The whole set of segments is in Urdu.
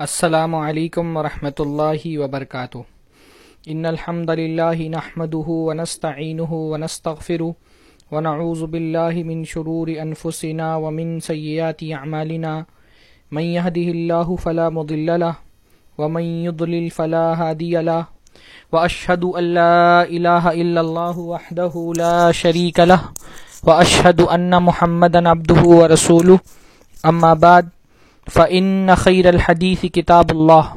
السلام علیکم ورحمۃ اللہ وبرکاتہ۔ ان الحمد للہ نحمده ونستعینه ونستغفره ونعوذ باللہ من شرور انفسنا ومن سیئات اعمالنا۔ من يهده الله فلا مضل له ومن يضلل فلا هادي له واشهد ان لا اله الا الله وحده لا شريك له واشهد ان محمدا عبده ورسوله اما بعد فإن خير الحديث كتاب الله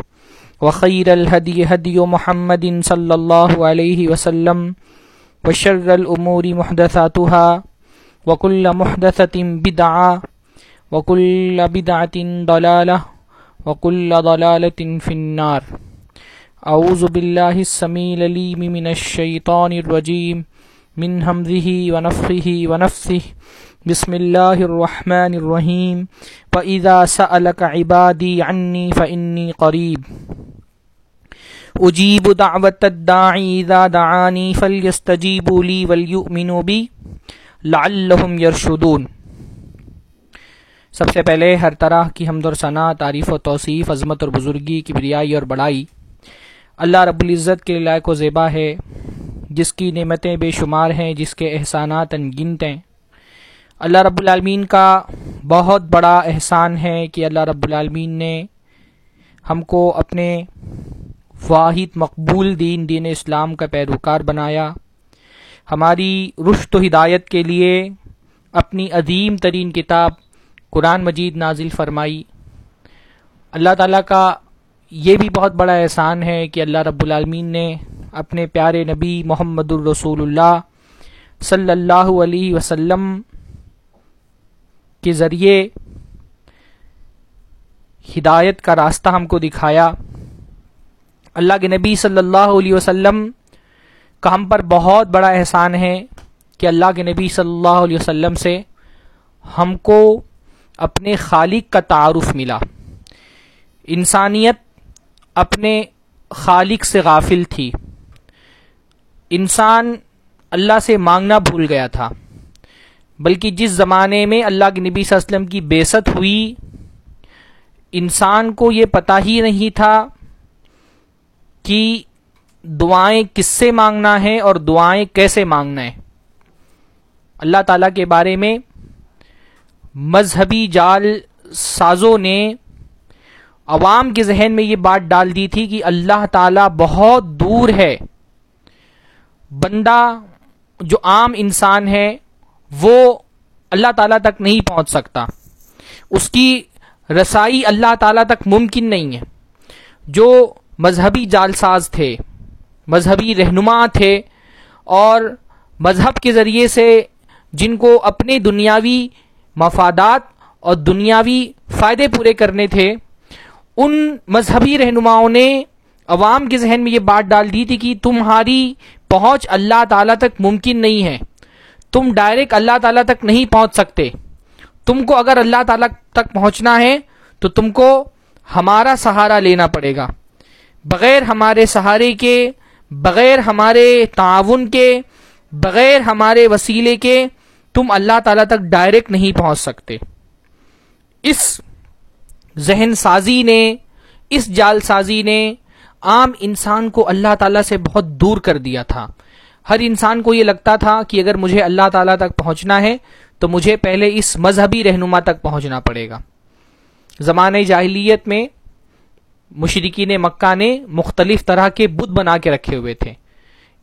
وخير الهدي هدي محمد صلى الله عليه وسلم وشر الأمور محدثاتها وكل محدثة بدعة وكل بدعة ضلالة وكل ضلالة في النار أعوذ بالله السميل لي من الشيطان الرجيم من همذه ونفخه ونفثه بسم اللہ الرحمن الرحیم. وَإِذَا سَأَلَكَ عِبَادِي عَنِّي فَإِنِّي قَرِيب. اجیب دعوت الداعی اذا دعانی فلیستجیبوا لی ولیؤمنوا بی لعلہم یرشدون سب سے پہلے ہر طرح کی حمد و ثنا تعریف و توصیف، عظمت اور بزرگی کی بریائی اور بڑائی. اللہ رب العزت کے لائق و زیبا ہے، جس کی نعمتیں بے شمار ہیں، جس کے احسانات انگنت ہیں. اللہ رب العالمین کا بہت بڑا احسان ہے کہ اللہ رب العالمین نے ہم کو اپنے واحد مقبول دین دین اسلام کا پیروکار بنایا۔ ہماری رشت و ہدایت کے لیے اپنی عظیم ترین کتاب قرآن مجید نازل فرمائی۔ اللہ تعالیٰ کا یہ بھی بہت بڑا احسان ہے کہ اللہ رب العالمین نے اپنے پیارے نبی محمد الرسول اللہ صلی اللہ علیہ وسلم کے ذریعے ہدایت کا راستہ ہم کو دکھایا۔ اللہ کے نبی صلی اللہ علیہ وسلم کا ہم پر بہت بڑا احسان ہے کہ اللہ کے نبی صلی اللہ علیہ وسلم سے ہم کو اپنے خالق کا تعارف ملا۔ انسانیت اپنے خالق سے غافل تھی۔ انسان اللہ سے مانگنا بھول گیا تھا۔ بلکہ جس زمانے میں اللہ کے نبی صلی اللہ علیہ وسلم کی بیست ہوئی، انسان کو یہ پتہ ہی نہیں تھا کہ دعائیں کس سے مانگنا ہے اور دعائیں کیسے مانگنا ہے۔ اللہ تعالیٰ کے بارے میں مذہبی جال سازوں نے عوام کے ذہن میں یہ بات ڈال دی تھی کہ اللہ تعالیٰ بہت دور ہے۔ بندہ جو عام انسان ہے وہ اللہ تعالیٰ تک نہیں پہنچ سکتا۔ اس کی رسائی اللہ تعالیٰ تک ممکن نہیں ہے۔ جو مذہبی جالساز تھے، مذہبی رہنما تھے اور مذہب کے ذریعے سے جن کو اپنے دنیاوی مفادات اور دنیاوی فائدے پورے کرنے تھے، ان مذہبی رہنماؤں نے عوام کے ذہن میں یہ بات ڈال دی تھی کہ تمہاری پہنچ اللہ تعالیٰ تک ممکن نہیں ہے۔ تم ڈائریکٹ اللہ تعالیٰ تک نہیں پہنچ سکتے۔ تم کو اگر اللہ تعالیٰ تک پہنچنا ہے، تو تم کو ہمارا سہارا لینا پڑے گا۔ بغیر ہمارے سہارے کے، بغیر ہمارے تعاون کے، بغیر ہمارے وسیلے کے تم اللہ تعالیٰ تک ڈائریکٹ نہیں پہنچ سکتے۔ اس ذہن سازی نے، اس جال سازی نے عام انسان کو اللہ تعالیٰ سے بہت دور کر دیا تھا۔ ہر انسان کو یہ لگتا تھا کہ اگر مجھے اللہ تعالیٰ تک پہنچنا ہے تو مجھے پہلے اس مذہبی رہنما تک پہنچنا پڑے گا۔ زمانۂ جاہلیت میں مشرقین مکہ نے مختلف طرح کے بت بنا کے رکھے ہوئے تھے۔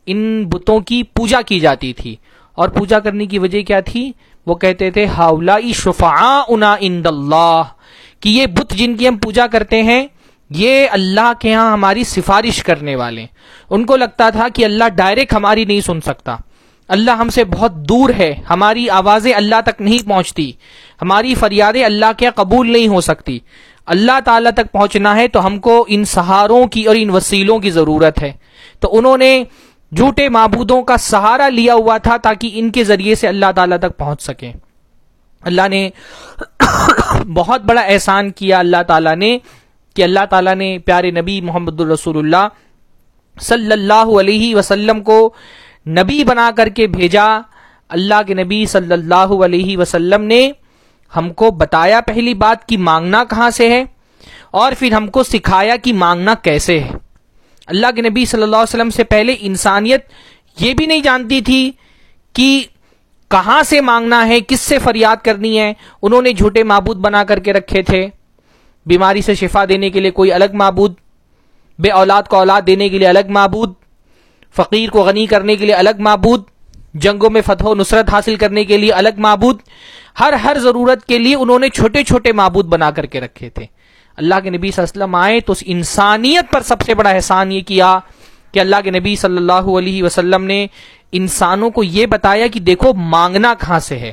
ان بتوں کی پوجا کی جاتی تھی۔ اور پوجا کرنے کی وجہ کیا تھی؟ وہ کہتے تھے ہاؤلا شفا انا اند اللہ، کہ یہ بت جن کی ہم پوجا کرتے ہیں یہ اللہ کے ہاں ہماری سفارش کرنے والے ان کو لگتا تھا کہ اللہ ڈائریکٹ ہماری نہیں سن سکتا۔ اللہ ہم سے بہت دور ہے۔ ہماری آوازیں اللہ تک نہیں پہنچتی۔ ہماری فریادیں اللہ کے ہاں قبول نہیں ہو سکتی۔ اللہ تعالیٰ تک پہنچنا ہے تو ہم کو ان سہاروں کی اور ان وسیلوں کی ضرورت ہے۔ تو انہوں نے جھوٹے معبودوں کا سہارا لیا ہوا تھا تاکہ ان کے ذریعے سے اللہ تعالیٰ تک پہنچ سکیں۔ اللہ نے بہت بڑا احسان کیا۔ اللہ تعالیٰ نے کہ اللہ تعالیٰ نے پیارے نبی محمد الرسول اللہ صلی اللہ علیہ وسلم کو نبی بنا کر کے بھیجا۔ اللہ کے نبی صلی اللہ علیہ وسلم نے ہم کو بتایا پہلی بات کی مانگنا کہاں سے ہے اور پھر ہم کو سکھایا کہ مانگنا کیسے ہے۔ اللہ کے نبی صلی اللہ علیہ وسلم سے پہلے انسانیت یہ بھی نہیں جانتی تھی کہ کہاں سے مانگنا ہے، کس سے فریاد کرنی ہے۔ انہوں نے جھوٹے معبود بنا کر کے رکھے تھے۔ بیماری سے شفا دینے کے لیے کوئی الگ معبود، بے اولاد کو اولاد دینے کے لیے الگ معبود، فقیر کو غنی کرنے کے لیے الگ معبود، جنگوں میں فتح و نصرت حاصل کرنے کے لیے الگ معبود، ہر ہر ضرورت کے لیے انہوں نے چھوٹے چھوٹے معبود بنا کر کے رکھے تھے۔ اللہ کے نبی صلی اللہ علیہ وسلم آئے تو اس انسانیت پر سب سے بڑا احسان یہ کیا کہ اللہ کے نبی صلی اللہ علیہ وسلم نے انسانوں کو یہ بتایا کہ دیکھو مانگنا کہاں سے ہے،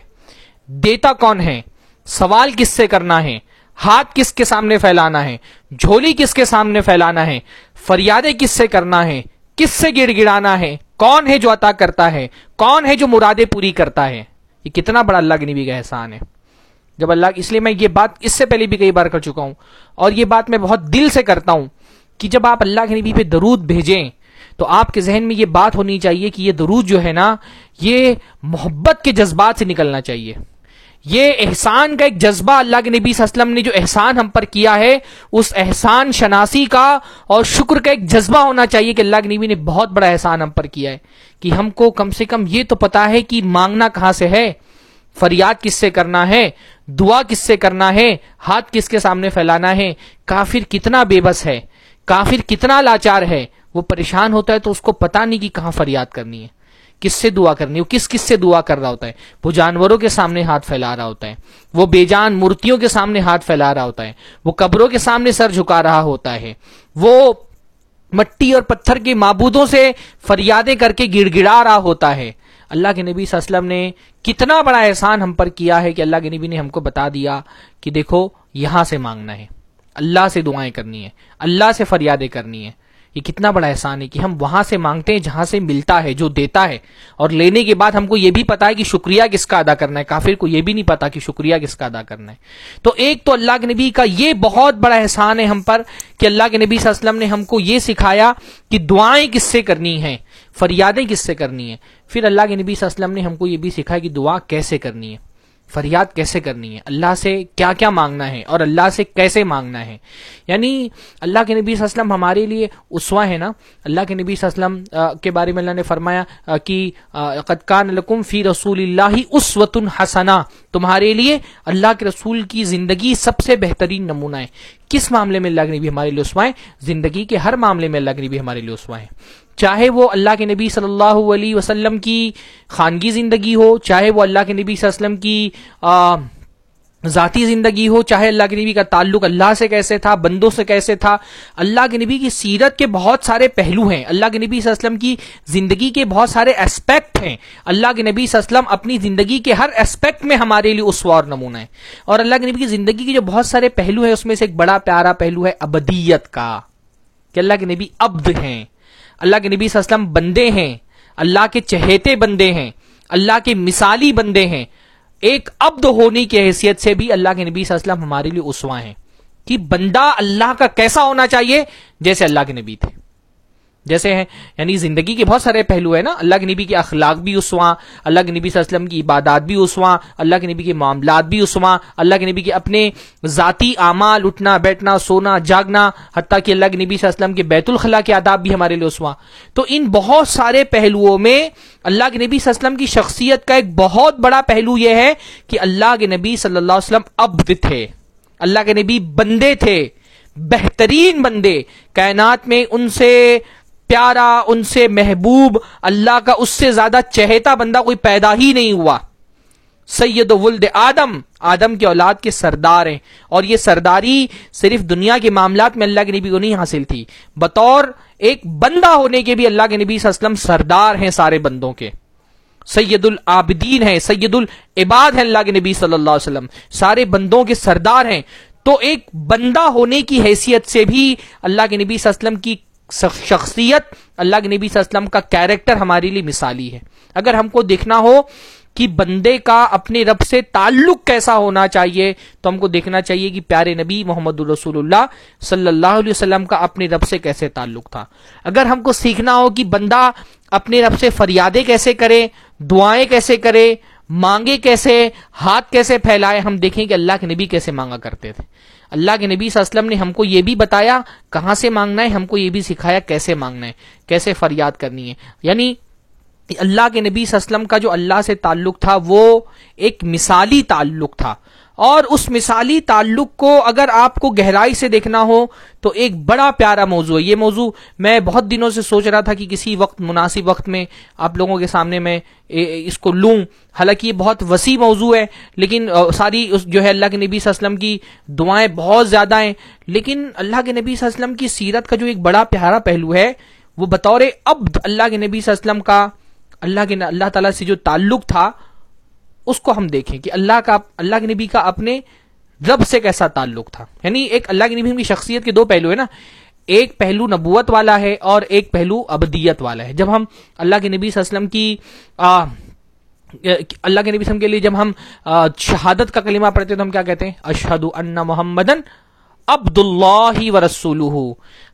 دیتا کون ہے، سوال کس سے کرنا ہے ہاتھ کس کے سامنے پھیلانا ہے؟ جھولی کس کے سامنے پھیلانا ہے؟ فریادیں کس سے کرنا ہے؟ کس سے گڑ گڑانا ہے؟ کون ہے جو عطا کرتا ہے؟ کون ہے جو مرادیں پوری کرتا ہے؟ یہ کتنا بڑا اللہ کے نبی کا احسان ہے۔ جب اللہ، اس لیے میں یہ بات اس سے پہلے بھی کئی بار کر چکا ہوں اور یہ بات میں بہت دل سے کرتا ہوں کہ جب آپ اللہ کے نبی پہ درود بھیجیں تو آپ کے ذہن میں یہ بات ہونی چاہیے کہ یہ درود جو ہے نا، یہ محبت کے جذبات سے نکلنا چاہیے۔ یہ احسان کا ایک جذبہ اللہ کے نبی صلی اللہ علیہ وسلم نے جو احسان ہم پر کیا ہے، اس احسان شناسی کا اور شکر کا ایک جذبہ ہونا چاہیے کہ اللہ کے نبی نے بہت بڑا احسان ہم پر کیا ہے۔ کہ ہم کو کم سے کم یہ تو پتا ہے کہ مانگنا کہاں سے ہے، فریاد کس سے کرنا ہے، دعا کس سے کرنا ہے، ہاتھ کس کے سامنے پھیلانا ہے۔ کافر کتنا بے بس ہے، کافر کتنا لاچار ہے، وہ پریشان ہوتا ہے تو اس کو پتا نہیں کہ کہاں فریاد کرنی ہے۔ کس سے دعا کرنی وہ کس کس سے دعا کر رہا ہوتا ہے؟ وہ جانوروں کے سامنے ہاتھ پھیلا رہا ہوتا ہے۔ وہ بے جان مورتیوں کے سامنے ہاتھ پھیلا رہا ہوتا ہے۔ وہ قبروں کے سامنے سر جھکا رہا ہوتا ہے۔ وہ مٹی اور پتھر کے معبودوں سے فریادیں کر کے گڑ گڑا رہا ہوتا ہے۔ اللہ کے نبی صلی اللہ علیہ وسلم نے کتنا بڑا احسان ہم پر کیا ہے کہ اللہ کے نبی نے ہم کو بتا دیا کہ دیکھو، یہاں سے مانگنا ہے۔ اللہ سے دعائیں کرنی ہے۔ اللہ سے فریادیں کرنی ہے۔ یہ کتنا بڑا احسان ہے کہ ہم وہاں سے مانگتے ہیں جہاں سے ملتا ہے، جو دیتا ہے۔ اور لینے کے بعد ہم کو یہ بھی پتا ہے کہ شکریہ کس کا ادا کرنا ہے۔ کافر کو یہ بھی نہیں پتا کہ شکریہ کس کا ادا کرنا ہے۔ تو ایک تو اللہ کے نبی کا یہ بہت بڑا احسان ہے ہم پر کہ اللہ کے نبی صلی اللہ علیہ وسلم نے ہم کو یہ سکھایا کہ دعائیں کس سے کرنی ہیں، فریادیں کس سے کرنی ہیں۔ پھر اللہ کے نبی صلی اللہ علیہ وسلم نے ہم کو یہ بھی سکھایا کہ دعا کیسے کرنی ہے۔ فریاد کیسے کرنی ہے؟ اللہ سے کیا کیا مانگنا ہے اور اللہ سے کیسے مانگنا ہے؟ یعنی اللہ کے نبی صلی اللہ علیہ وسلم ہمارے لیے اسوا ہے نا؟ اللہ کے نبی صلی اللہ علیہ وسلم کے بارے میں اللہ نے فرمایا کہ قدقان لکم فی رسول اللہ اسوت حسنا تمہارے لیے اللہ کے رسول کی زندگی سب سے بہترین نمونہ ہے۔ کس معاملے میں اللہ کے نبی ہمارے لیے اسوائیں زندگی کے ہر معاملے میں اللہ کے نبی ہمارے لیے اسوائیں چاہے وہ اللہ کے نبی صلی اللہ علیہ وسلم کی خانگی زندگی ہو، چاہے وہ اللہ کے نبی صلی اللہ علیہ وسلم کی ذاتی زندگی ہو، چاہے اللہ کے نبی کا تعلق اللہ سے کیسے تھا، بندوں سے کیسے تھا، اللہ کے نبی کی سیرت کے بہت سارے پہلو ہیں۔ اللہ کے نبی صلی اللہ علیہ وسلم کی زندگی کے بہت سارے اسپیکٹ ہیں۔ اللہ کے نبی صلی اللہ علیہ وسلم اپنی زندگی کے ہر اسپیکٹ میں ہمارے لیے اسوار نمونہ ہے۔ اور اللہ کے نبی کی زندگی کے جو بہت سارے پہلو ہیں، اس میں سے ایک بڑا پیارا پہلو ہے ابدیت کا، کہ اللہ کے نبی ابد ہیں۔ اللہ کے نبی صلی اللہ علیہ وسلم بندے ہیں۔ اللہ کے چہیتے بندے ہیں۔ اللہ کے مثالی بندے ہیں۔ ایک عبد ہونے کی حیثیت سے بھی اللہ کے نبی صلی اللہ علیہ وسلم ہمارے لیے اسوا ہیں کہ بندہ اللہ کا کیسا ہونا چاہیے جیسے اللہ کے نبی تھے۔ جیسے ہیں یعنی زندگی کے بہت سارے پہلو ہیں نا۔ اللہ کے نبی کے اخلاق بھی اسواں اللہ کے نبی صلی اللہ علیہ وسلم کی عبادات بھی اسواں اللہ کے نبی کے معاملات بھی اسواں اللہ کے نبی کے اپنے ذاتی اعمال، اٹھنا، بیٹھنا، سونا، جاگنا، حتیٰ کہ اللہ کے نبی صلی اللہ علیہ وسلم کے بیت الخلاء کے آداب بھی ہمارے لیے اسواں تو ان بہت سارے پہلوؤں میں اللہ کے نبی صلی اللہ علیہ وسلم کی شخصیت کا ایک بہت بڑا پہلو یہ ہے کہ اللہ کے نبی صلی اللہ علیہ وسلم اب تھے۔ اللہ کے نبی بندے تھے، بہترین بندے۔ کائنات میں ان سے پیارا، ان سے محبوب، اللہ کا اس سے زیادہ چہتا بندہ کوئی پیدا ہی نہیں ہوا۔ سید ولد آدم آدم کے اولاد کے سردار ہیں۔ اور یہ سرداری صرف دنیا کے معاملات میں اللہ کے نبی کو نہیں حاصل تھی، بطور ایک بندہ ہونے کے بھی اللہ کے نبی صلی اللہ علیہ وسلم سردار ہیں سارے بندوں کے۔ سید العابدین ہیں، سید العباد ہیں اللہ کے نبی صلی اللہ علیہ وسلم۔ سارے بندوں کے سردار ہیں۔ تو ایک بندہ ہونے کی حیثیت سے بھی اللہ کے نبی صلی اللہ علیہ وسلم کی شخصیت اللہ کے نبی صلی اللہ علیہ وسلم کا کیریکٹر ہمارے لیے مثالی ہے۔ اگر ہم کو دیکھنا ہو کہ بندے کا اپنے رب سے تعلق کیسا ہونا چاہیے، تو ہم کو دیکھنا چاہیے کہ پیارے نبی محمد الرسول اللہ صلی اللہ علیہ وسلم کا اپنے رب سے کیسے تعلق تھا۔ اگر ہم کو سیکھنا ہو کہ بندہ اپنے رب سے فریادیں کیسے کرے، دعائیں کیسے کرے مانگے کیسے، ہاتھ کیسے پھیلائے، ہم دیکھیں کہ اللہ کے نبی کیسے مانگا کرتے تھے۔ اللہ کے نبی صلی اللہ علیہ وسلم نے ہم کو یہ بھی بتایا کہاں سے مانگنا ہے، ہم کو یہ بھی سکھایا کیسے مانگنا ہے، کیسے فریاد کرنی ہے۔ یعنی اللہ کے نبی صلی اللہ علیہ وسلم کا جو اللہ سے تعلق تھا، وہ ایک مثالی تعلق تھا۔ اور اس مثالی تعلق کو اگر آپ کو گہرائی سے دیکھنا ہو تو ایک بڑا پیارا موضوع ہے۔ یہ موضوع میں بہت دنوں سے سوچ رہا تھا کہ کسی وقت، مناسب وقت میں آپ لوگوں کے سامنے میں اس کو لوں۔ حالانکہ یہ بہت وسیع موضوع ہے، لیکن ساری جو ہے اللہ کے نبی صلی اللہ علیہ وسلم کی دعائیں بہت زیادہ ہیں۔ لیکن اللہ کے نبی صلی اللہ علیہ وسلم کی سیرت کا جو ایک بڑا پیارا پہلو ہے، وہ بطور عبد اللہ کے نبی صلی اللہ علیہ وسلم کا اللہ کے اللہ تعالیٰ سے جو تعلق تھا اس کو ہم دیکھیں کہ اللہ کا اللہ کے نبی کا اپنے رب سے کیسا تعلق تھا۔ یعنی ایک اللہ کے نبی کی شخصیت کے دو پہلو ہے نا۔ ایک پہلو نبوت والا ہے اور ایک پہلو ابدیت والا ہے۔ جب ہم اللہ کے نبی صلی اللہ علیہ وسلم کی آ, اللہ کے نبی وسلم کے لیے جب ہم شہادت کا کلمہ پڑھتے تو ہم کیا کہتے ہیں؟ اشہد ان محمد عبد اللہ و رسول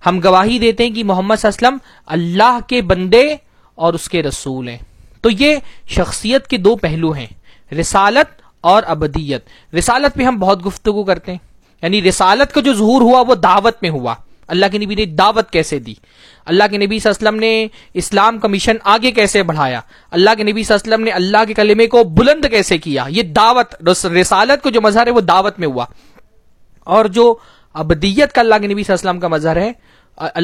ہم گواہی دیتے ہیں کہ محمد صلی اللہ علیہ وسلم اللہ کے بندے اور اس کے رسول ہیں۔ تو یہ شخصیت کے دو پہلو ہیں۔ رسالت اور ابدیت۔ رسالت پہ ہم بہت گفتگو کرتے ہیں۔ یعنی رسالت کا جو ظہور ہوا وہ دعوت میں ہوا۔ اللہ کے نبی نے دعوت کیسے دی؟ اللہ کے نبی صلی اللہ علیہ وسلم نے اسلام کا مشن آگے کیسے بڑھایا؟ اللہ کے نبی صلی اللہ علیہ وسلم نے اللہ کے کلمے کو بلند کیسے کیا؟ یہ دعوت رسالت کو جو مظہر ہے وہ دعوت میں ہوا۔ اور جو ابدیت کا اللہ کے نبی صلی اللہ علیہ وسلم کا مظہر ہے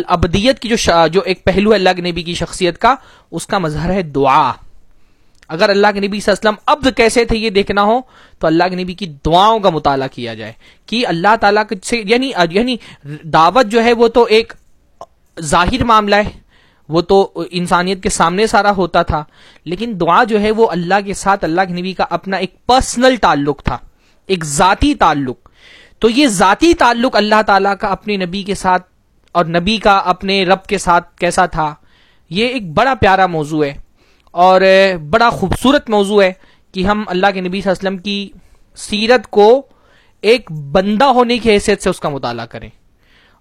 ابدیت کی جو جو ایک پہلو ہے اللہ کے نبی کی شخصیت کا، اس کا مظہر ہے دعا۔ اگر اللہ کے نبی صلی اللہ علیہ وسلم ابد کیسے تھے یہ دیکھنا ہو، تو اللہ کے نبی کی دعاؤں کا مطالعہ کیا جائے کہ اللہ تعالیٰ سے یعنی یعنی دعوت جو ہے وہ تو ایک ظاہر معاملہ ہے، وہ تو انسانیت کے سامنے سارا ہوتا تھا، لیکن دعا جو ہے وہ اللہ کے ساتھ، اللہ کے نبی کا اپنا ایک پرسنل تعلق تھا، ایک ذاتی تعلق۔ تو یہ ذاتی تعلق اللہ تعالیٰ کا اپنے نبی کے ساتھ اور نبی کا اپنے رب کے ساتھ کیسا تھا، یہ ایک بڑا پیارا موضوع ہے۔ اور بڑا خوبصورت موضوع ہے کہ ہم اللہ کے نبی صلی اللہ علیہ وسلم کی سیرت کو ایک بندہ ہونے کی حیثیت سے اس کا مطالعہ کریں۔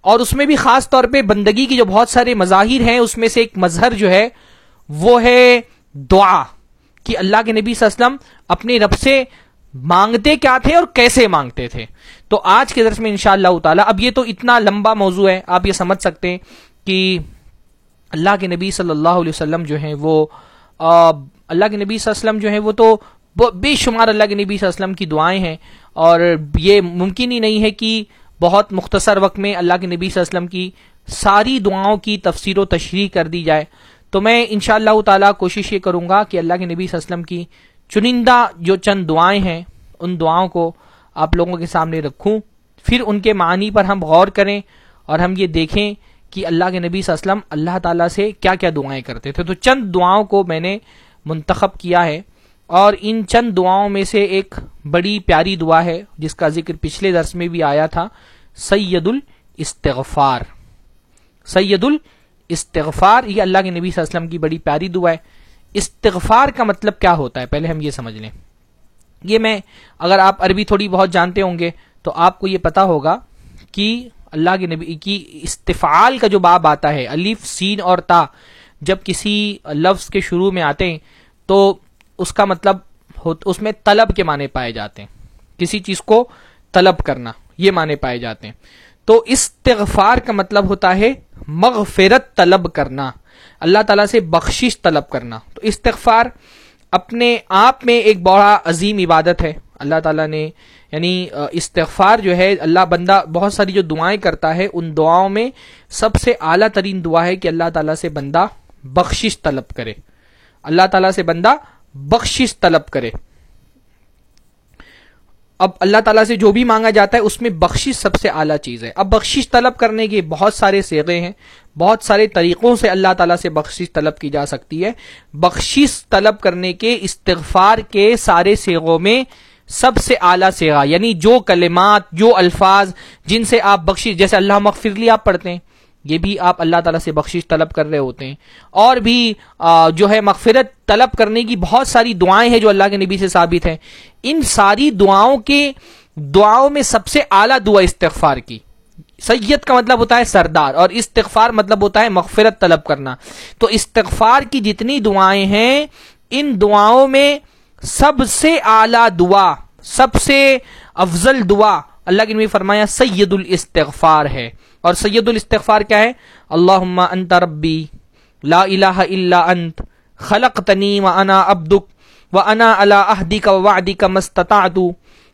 اور اس میں بھی خاص طور پہ بندگی کی جو بہت سارے مظاہر ہیں، اس میں سے ایک مظہر جو ہے، وہ ہے دعا کہ اللہ کے نبی صلی اللہ علیہ وسلم اپنے رب سے مانگتے کیا تھے اور کیسے مانگتے تھے۔ تو آج کے درس میں انشاءاللہ اللہ تعالی، اب یہ تو اتنا لمبا موضوع ہے، آپ یہ سمجھ سکتے ہیں کہ اللہ کے نبی صلی اللہ علیہ وسلم جو ہیں، وہ اللہ کے نبی صلی اللہ علیہ وسلم جو ہیں وہ تو بے شمار اللہ کے نبی صلی اللہ علیہ وسلم کی دعائیں ہیں اور یہ ممکن ہی نہیں ہے کہ بہت مختصر وقت میں اللہ کے نبی صلی اللہ علیہ وسلم کی ساری دعاؤں کی تفسیر و تشریح کر دی جائے۔ تو میں ان شاء اللہ تعالیٰ کوشش یہ کروں گا کہ اللہ کے نبی صلی اللہ علیہ وسلم کی چنندہ جو چند دعائیں ہیں ان دعاؤں کو آپ لوگوں کے سامنے رکھوں۔ پھر ان کے معنی پر ہم غور کریں اور ہم یہ دیکھیں کہ اللہ کے نبی صلی اللہ علیہ وسلم اللہ تعالیٰ سے کیا کیا دعائیں کرتے تھے۔ تو چند دعاؤں کو میں نے منتخب کیا ہے اور ان چند دعاؤں میں سے ایک بڑی پیاری دعا ہے جس کا ذکر پچھلے درس میں بھی آیا تھا سید الاستغفار سید الاستغفار یہ اللہ کے نبی صلی اللہ علیہ وسلم کی بڑی پیاری دعا ہے۔ استغفار کا مطلب کیا ہوتا ہے؟ پہلے ہم یہ سمجھ لیں۔ یہ میں اگر آپ عربی تھوڑی بہت جانتے ہوں گے تو آپ کو یہ پتا ہوگا کہ اللہ کے نبی کی استفعال کا جو باب آتا ہے، الف، سین اور تا، جب کسی لفظ کے شروع میں آتے ہیں، تو اس کا مطلب اس میں طلب کے معنی پائے جاتے ہیں۔ کسی چیز کو طلب کرنا، یہ معنی پائے جاتے ہیں۔ تو استغفار کا مطلب ہوتا ہے مغفرت طلب کرنا، اللہ تعالیٰ سے بخشش طلب کرنا۔ تو استغفار اپنے آپ میں ایک بڑا عظیم عبادت ہے۔ اللہ تعالیٰ نے یعنی استغفار جو ہے، اللہ بندہ بہت ساری جو دعائیں کرتا ہے، ان دعاؤں میں سب سے اعلیٰ ترین دعا ہے کہ اللہ تعالیٰ سے بندہ بخشش طلب کرے۔ اللہ تعالیٰ سے بندہ بخشش طلب کرے۔ اب اللہ تعالیٰ سے جو بھی مانگا جاتا ہے، اس میں بخشش سب سے اعلیٰ چیز ہے۔ اب بخشش طلب کرنے کے بہت سارے سیغے ہیں، بہت سارے طریقوں سے اللہ تعالیٰ سے بخشش طلب کی جا سکتی ہے۔ بخشش طلب کرنے کے استغفار کے سارے سیغوں میں سب سے اعلیٰ سیگا یعنی جو کلمات، جو الفاظ جن سے آپ بخشش، جیسے اللہ مغفرلی آپ پڑھتے ہیں، یہ بھی آپ اللہ تعالیٰ سے بخشش طلب کر رہے ہوتے ہیں۔ اور بھی جو ہے مغفرت طلب کرنے کی بہت ساری دعائیں ہیں جو اللہ کے نبی سے ثابت ہیں۔ ان ساری دعاؤں کے، دعاؤں میں سب سے اعلیٰ دعا استغفار کی۔ سید کا مطلب ہوتا ہے سردار، اور استغفار مطلب ہوتا ہے مغفرت طلب کرنا۔ تو استغفار کی جتنی دعائیں ہیں، ان دعاؤں میں سب سے اعلی دعا سب سے افضل دعا، اللہ کے نبی فرمایا، سید الاستغفار ہے۔ اور سید الاستغفار کیا ہے؟ اللہ انت ربی، لا الہ الا انت، خلقتنی وانا عبدک وانا على عهدك ووعدك ما استطعت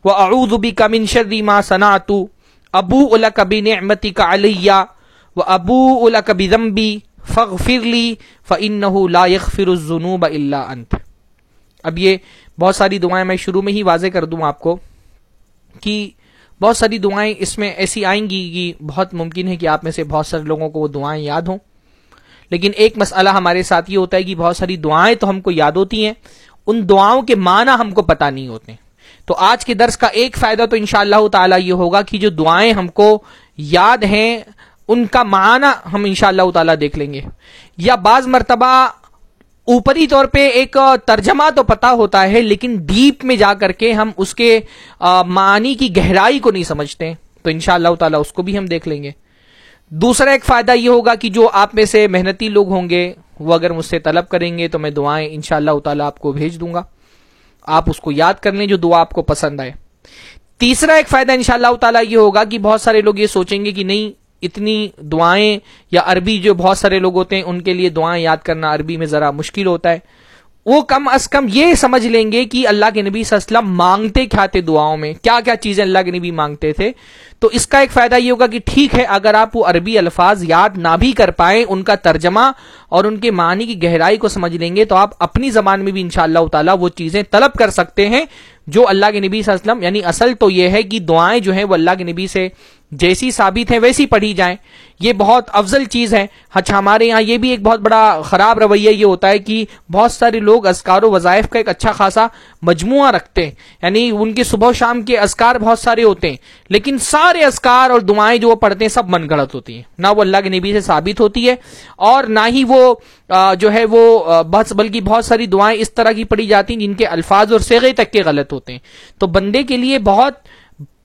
واعوذ بك من شر ما صنعت ابو لك بنعمتك علي وابو لك بذنبي فاغفر لي فانه لا يغفر الذنوب الا انت۔ اب یہ بہت ساری دعائیں میں شروع میں ہی واضح کر دوں آپ کو کہ بہت ساری دعائیں اس میں ایسی آئیں گی کہ بہت ممکن ہے کہ آپ میں سے بہت سارے لوگوں کو وہ دعائیں یاد ہوں۔ لیکن ایک مسئلہ ہمارے ساتھ یہ ہوتا ہے کہ بہت ساری دعائیں تو ہم کو یاد ہوتی ہیں، ان دعاؤں کے معنی ہم کو پتہ نہیں ہوتے۔ تو آج کے درس کا ایک فائدہ تو انشاءاللہ اللہ تعالیٰ یہ ہوگا کہ جو دعائیں ہم کو یاد ہیں، ان کا معنی ہم انشاءاللہ اللہ تعالیٰ دیکھ لیں گے۔ یا بعض مرتبہ اوپری طور پہ ایک ترجمہ تو پتا ہوتا ہے، لیکن ڈیپ میں جا کر کے ہم اس کے معنی کی گہرائی کو نہیں سمجھتے تو ان شاء اللہ تعالیٰ اس کو بھی ہم دیکھ لیں گے۔ دوسرا ایک فائدہ یہ ہوگا کہ جو آپ میں سے محنتی لوگ ہوں گے، وہ اگر مجھ سے طلب کریں گے تو میں دعائیں ان شاء اللہ تعالیٰ آپ کو بھیج دوں گا۔ آپ اس کو یاد کر لیں جو دعا آپ کو پسند آئے۔ تیسرا ایک فائدہ ان شاء اللہ تعالیٰ یہ ہوگا کہ بہت سارے لوگ یہ سوچیں گے کہ نہیں اتنی دعائیں یا عربی جو بہت سارے لوگ ہوتے ہیں، ان کے لیے دعائیں یاد کرنا عربی میں ذرا مشکل ہوتا ہے۔ وہ کم از کم یہ سمجھ لیں گے کہ اللہ کے نبی صلی اللہ علیہ وسلم مانگتے کیا تھے دعاؤں میں، کیا کیا چیزیں اللہ کے نبی مانگتے تھے۔ تو اس کا ایک فائدہ یہ ہوگا کہ ٹھیک ہے، اگر آپ وہ عربی الفاظ یاد نہ بھی کر پائیں، ان کا ترجمہ اور ان کے معنی کی گہرائی کو سمجھ لیں گے، تو آپ اپنی زبان میں بھی ان شاء اللہ تعالیٰ وہ چیزیں طلب کر سکتے ہیں جو اللہ کے نبی صلی اللہ علیہ وسلم یعنی اصل تو یہ ہے کہ دعائیں جو ہیں وہ اللہ کے نبی سے جیسی ثابت ہے ویسی پڑھی جائیں۔ یہ بہت افضل چیز ہے۔ اچھا ہمارے یہاں یہ بھی ایک بہت بڑا خراب رویہ یہ ہوتا ہے کہ بہت سارے لوگ ازکار و وظائف کا ایک اچھا خاصا مجموعہ رکھتے ہیں۔ یعنی ان کے صبح و شام کے ازکار بہت سارے ہوتے ہیں، لیکن سارے ازکار اور دعائیں جو وہ پڑھتے ہیں سب من گڑت ہوتی ہیں۔ نہ وہ اللہ کے نبی سے ثابت ہوتی ہے اور نہ ہی وہ جو ہے وہ بس بلکہ بہت ساری دعائیں اس طرح کی پڑھی جاتی ہیں جن کے الفاظ اور سیغے تک کے غلط ہوتے ہیں۔ تو بندے کے لیے بہت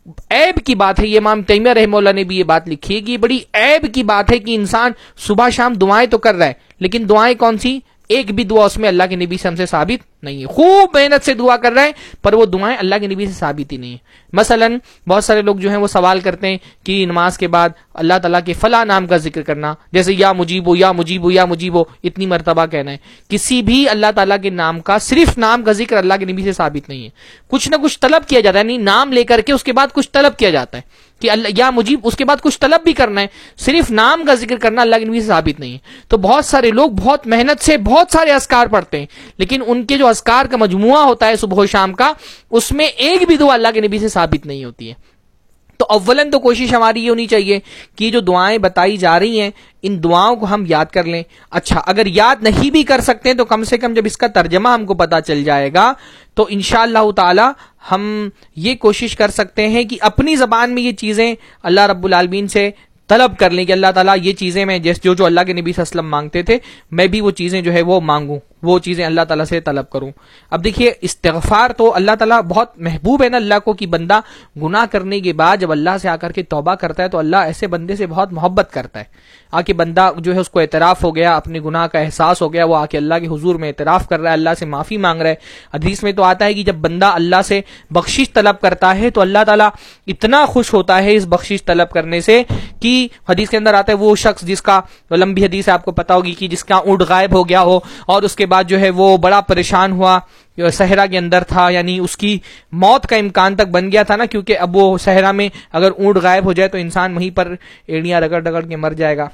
عیب کی بات ہے، یہ امام تیمیہ رحمہ اللہ نے بھی یہ بات لکھی ہے کہ یہ بڑی عیب کی بات ہے کہ انسان صبح شام دعائیں تو کر رہا ہے، لیکن دعائیں کون سی؟ ایک بھی دعا اس میں اللہ کے نبی سے ہم سے ثابت نہیں ہے۔ خوب محنت سے دعا کر رہے ہیں، پر وہ دعائیں اللہ کے نبی سے ثابت ہی نہیں ہے مثلا بہت سارے لوگ جو ہیں وہ سوال کرتے ہیں کہ نماز کے بعد اللہ تعالیٰ کے فلاں نام کا ذکر کرنا، جیسے یا مجیبو یا مجیبو یا مجیبو اتنی مرتبہ کہنا ہے۔ کسی بھی اللہ تعالیٰ کے نام کا، صرف نام کا ذکر اللہ کے نبی سے ثابت نہیں ہے۔ کچھ نہ کچھ طلب کیا جاتا ہے یعنی نام لے کر کے اس کے بعد کچھ طلب کیا جاتا ہے۔ کہ اللہ یا مجیب، اس کے بعد کچھ طلب بھی کرنا ہے، صرف نام کا ذکر کرنا اللہ کے نبی سے ثابت نہیں ہے۔ تو بہت سارے لوگ بہت محنت سے بہت سارے اسکار پڑھتے ہیں، لیکن ان کے جو اسکار کا مجموعہ ہوتا ہے صبح و شام کا، اس میں ایک بھی دعا اللہ کے نبی سے ثابت نہیں ہوتی ہے۔ تو اولن تو کوشش ہماری یہ ہونی چاہیے کہ جو دعائیں بتائی جا رہی ہیں، ان دعاؤں کو ہم یاد کر لیں۔ اچھا اگر یاد نہیں بھی کر سکتے تو کم سے کم جب اس کا ترجمہ ہم کو پتا چل جائے گا، تو ان شاء اللہ تعالی ہم یہ کوشش کر سکتے ہیں کہ اپنی زبان میں یہ چیزیں اللہ رب العالمین سے طلب کر لیں کہ اللہ تعالیٰ یہ چیزیں میں جس جو جو اللہ کے نبی صلی اللہ علیہ وسلم مانگتے تھے، میں بھی وہ چیزیں جو ہے وہ مانگوں، وہ چیزیں اللہ تعالیٰ سے طلب کروں۔ اب دیکھیے، استغفار تو اللہ تعالیٰ بہت محبوب ہے نا اللہ کو کہ بندہ گناہ کرنے کے بعد جب اللہ سے آ کر کے توبہ کرتا ہے تو اللہ ایسے بندے سے بہت محبت کرتا ہے۔ آ کے بندہ جو ہے اس کو اعتراف ہو گیا، اپنے گناہ کا احساس ہو گیا، وہ آ کے اللہ کے حضور میں اعتراف کر رہا ہے، اللہ سے معافی مانگ رہا ہے۔ حدیث میں تو آتا ہے کہ جب بندہ اللہ سے بخشش طلب کرتا ہے تو اللہ تعالیٰ اتنا خوش ہوتا ہے اس بخشش طلب کرنے سے کہ حدیث کے اندر آتا ہے وہ شخص جس کا لمبی حدیث ہے آپ کو پتا ہوگی کہ جس کا اونٹ غائب ہو گیا ہو اور اس کے بعد جو ہے وہ بڑا پریشان ہوا۔ صحرا کے اندر تھا یعنی اس کی موت کا امکان تک بن گیا تھا نا، کیونکہ اب وہ صحرا میں اگر اونٹ غائب ہو جائے تو انسان وہیں پر ایڑیاں رگڑ رگڑ کے مر جائے گا۔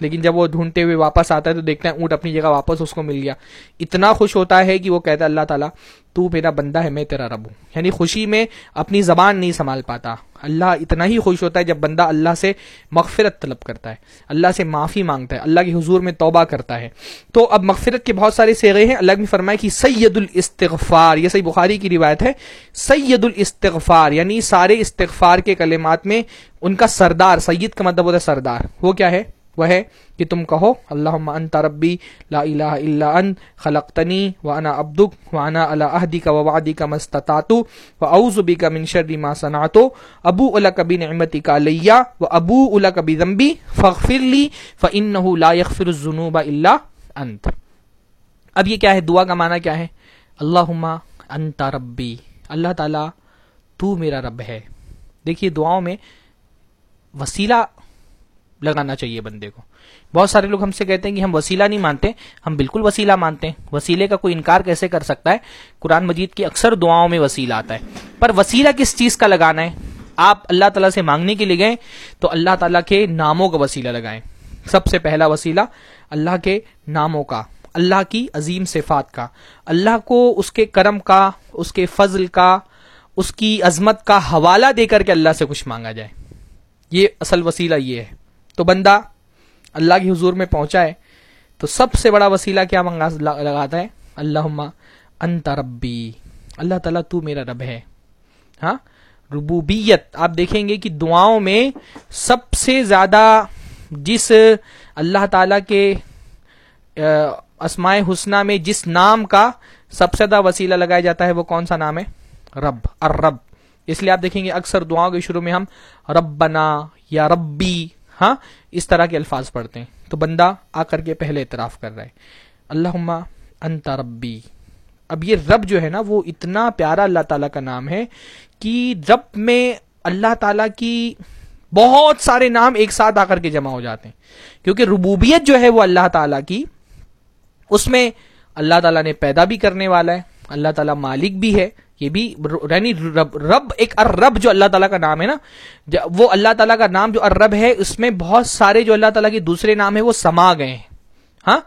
لیکن جب وہ ڈھونڈتے ہوئے واپس آتا ہے تو دیکھتا ہے اونٹ اپنی جگہ واپس اس کو مل گیا۔ اتنا خوش ہوتا ہے کہ وہ کہتا ہے، اللہ تعالیٰ، تو میرا بندہ ہے، میں تیرا رب ہوں۔ یعنی خوشی میں اپنی زبان نہیں سنبھال پاتا۔ اللہ اتنا ہی خوش ہوتا ہے جب بندہ اللہ سے مغفرت طلب کرتا ہے، اللہ سے معافی مانگتا ہے، اللہ کے حضور میں توبہ کرتا ہے۔ تو اب مغفرت کے بہت سارے سیغے ہیں۔ اللہ نے فرمایا کہ سید الاستغفار، یہ صحیح بخاری کی روایت ہے۔ سید الاستغفار یعنی سارے استغفار کے کلمات میں ان کا سردار، سید کا مطلب ہوتا ہے سردار۔ وہ کیا ہے؟ وہ ہے کہ تم کہو اللہ انت ربی لا الہ الا ان خلقتنی وانا عبدک وانا علی عہدی کا وعدی کا مستطاعت و اعوذ بک من شر ما صنعت ابو لک بنعمتک علی و ابو لک بذنبی فاغفر لی فانه لا یغفر الذنوب الا انت. اب یہ کیا ہے؟ دعا کا معنی کیا ہے؟ اللہم انتا ربی، اللہ تعالیٰ تو میرا رب ہے. دیکھیے دعاؤں میں وسیلہ لگانا چاہیے بندے کو۔ بہت سارے لوگ ہم سے کہتے ہیں کہ ہم وسیلہ نہیں مانتے، ہم بالکل وسیلہ مانتے ہیں۔ وسیلے کا کوئی انکار کیسے کر سکتا ہے؟ قرآن مجید کی اکثر دعاؤں میں وسیلہ آتا ہے۔ پر وسیلہ کس چیز کا لگانا ہے؟ آپ اللہ تعالیٰ سے مانگنے کے لیے گئے تو اللہ تعالیٰ کے ناموں کا وسیلہ لگائیں۔ سب سے پہلا وسیلہ اللہ کے ناموں کا، اللہ کی عظیم صفات کا۔ اللہ کو اس کے کرم کا، اس کے فضل کا، اس کی عظمت کا حوالہ دے کر کے اللہ سے کچھ مانگا جائے۔ یہ اصل وسیلہ یہ ہے۔ تو بندہ اللہ کی حضور میں پہنچا ہے تو سب سے بڑا وسیلہ کیا منگا لگاتا ہے؟ اللہ انت ربی۔ اللہ تعالیٰ تو میرا رب ہے۔ ہاں؟ ربوبیت۔ آپ دیکھیں گے کہ دعاؤں میں سب سے زیادہ جس اللہ تعالی کے اسماء حسنہ میں جس نام کا سب سے زیادہ وسیلہ لگایا جاتا ہے وہ کون سا نام ہے؟ رب رب اس لیے آپ دیکھیں گے اکثر دعاؤں کے شروع میں ہم رب بنا یا ربی۔ ہاں اس طرح کے الفاظ پڑھتے ہیں۔ تو بندہ آ کر کے پہلے اعتراف کر رہا ہے۔ اللہ انت ربی۔ اب یہ رب جو ہے نا، وہ اتنا پیارا اللہ تعالیٰ کا نام ہے کہ رب میں اللہ تعالیٰ کی بہت سارے نام ایک ساتھ آ کر کے جمع ہو جاتے ہیں۔ کیونکہ ربوبیت جو ہے وہ اللہ تعالیٰ کی، اس میں اللہ تعالیٰ نے پیدا بھی کرنے والا ہے، اللہ تعالیٰ مالک بھی ہے۔ یہ بھی یعنی رب رب ایک ارب جو اللہ تعالیٰ کا نام ہے نا وہ اللہ تعالیٰ کا نام جو ارب ہے، اس میں بہت سارے جو اللہ تعالیٰ کے دوسرے نام ہے وہ سما گئے ہیں۔ ہاں؟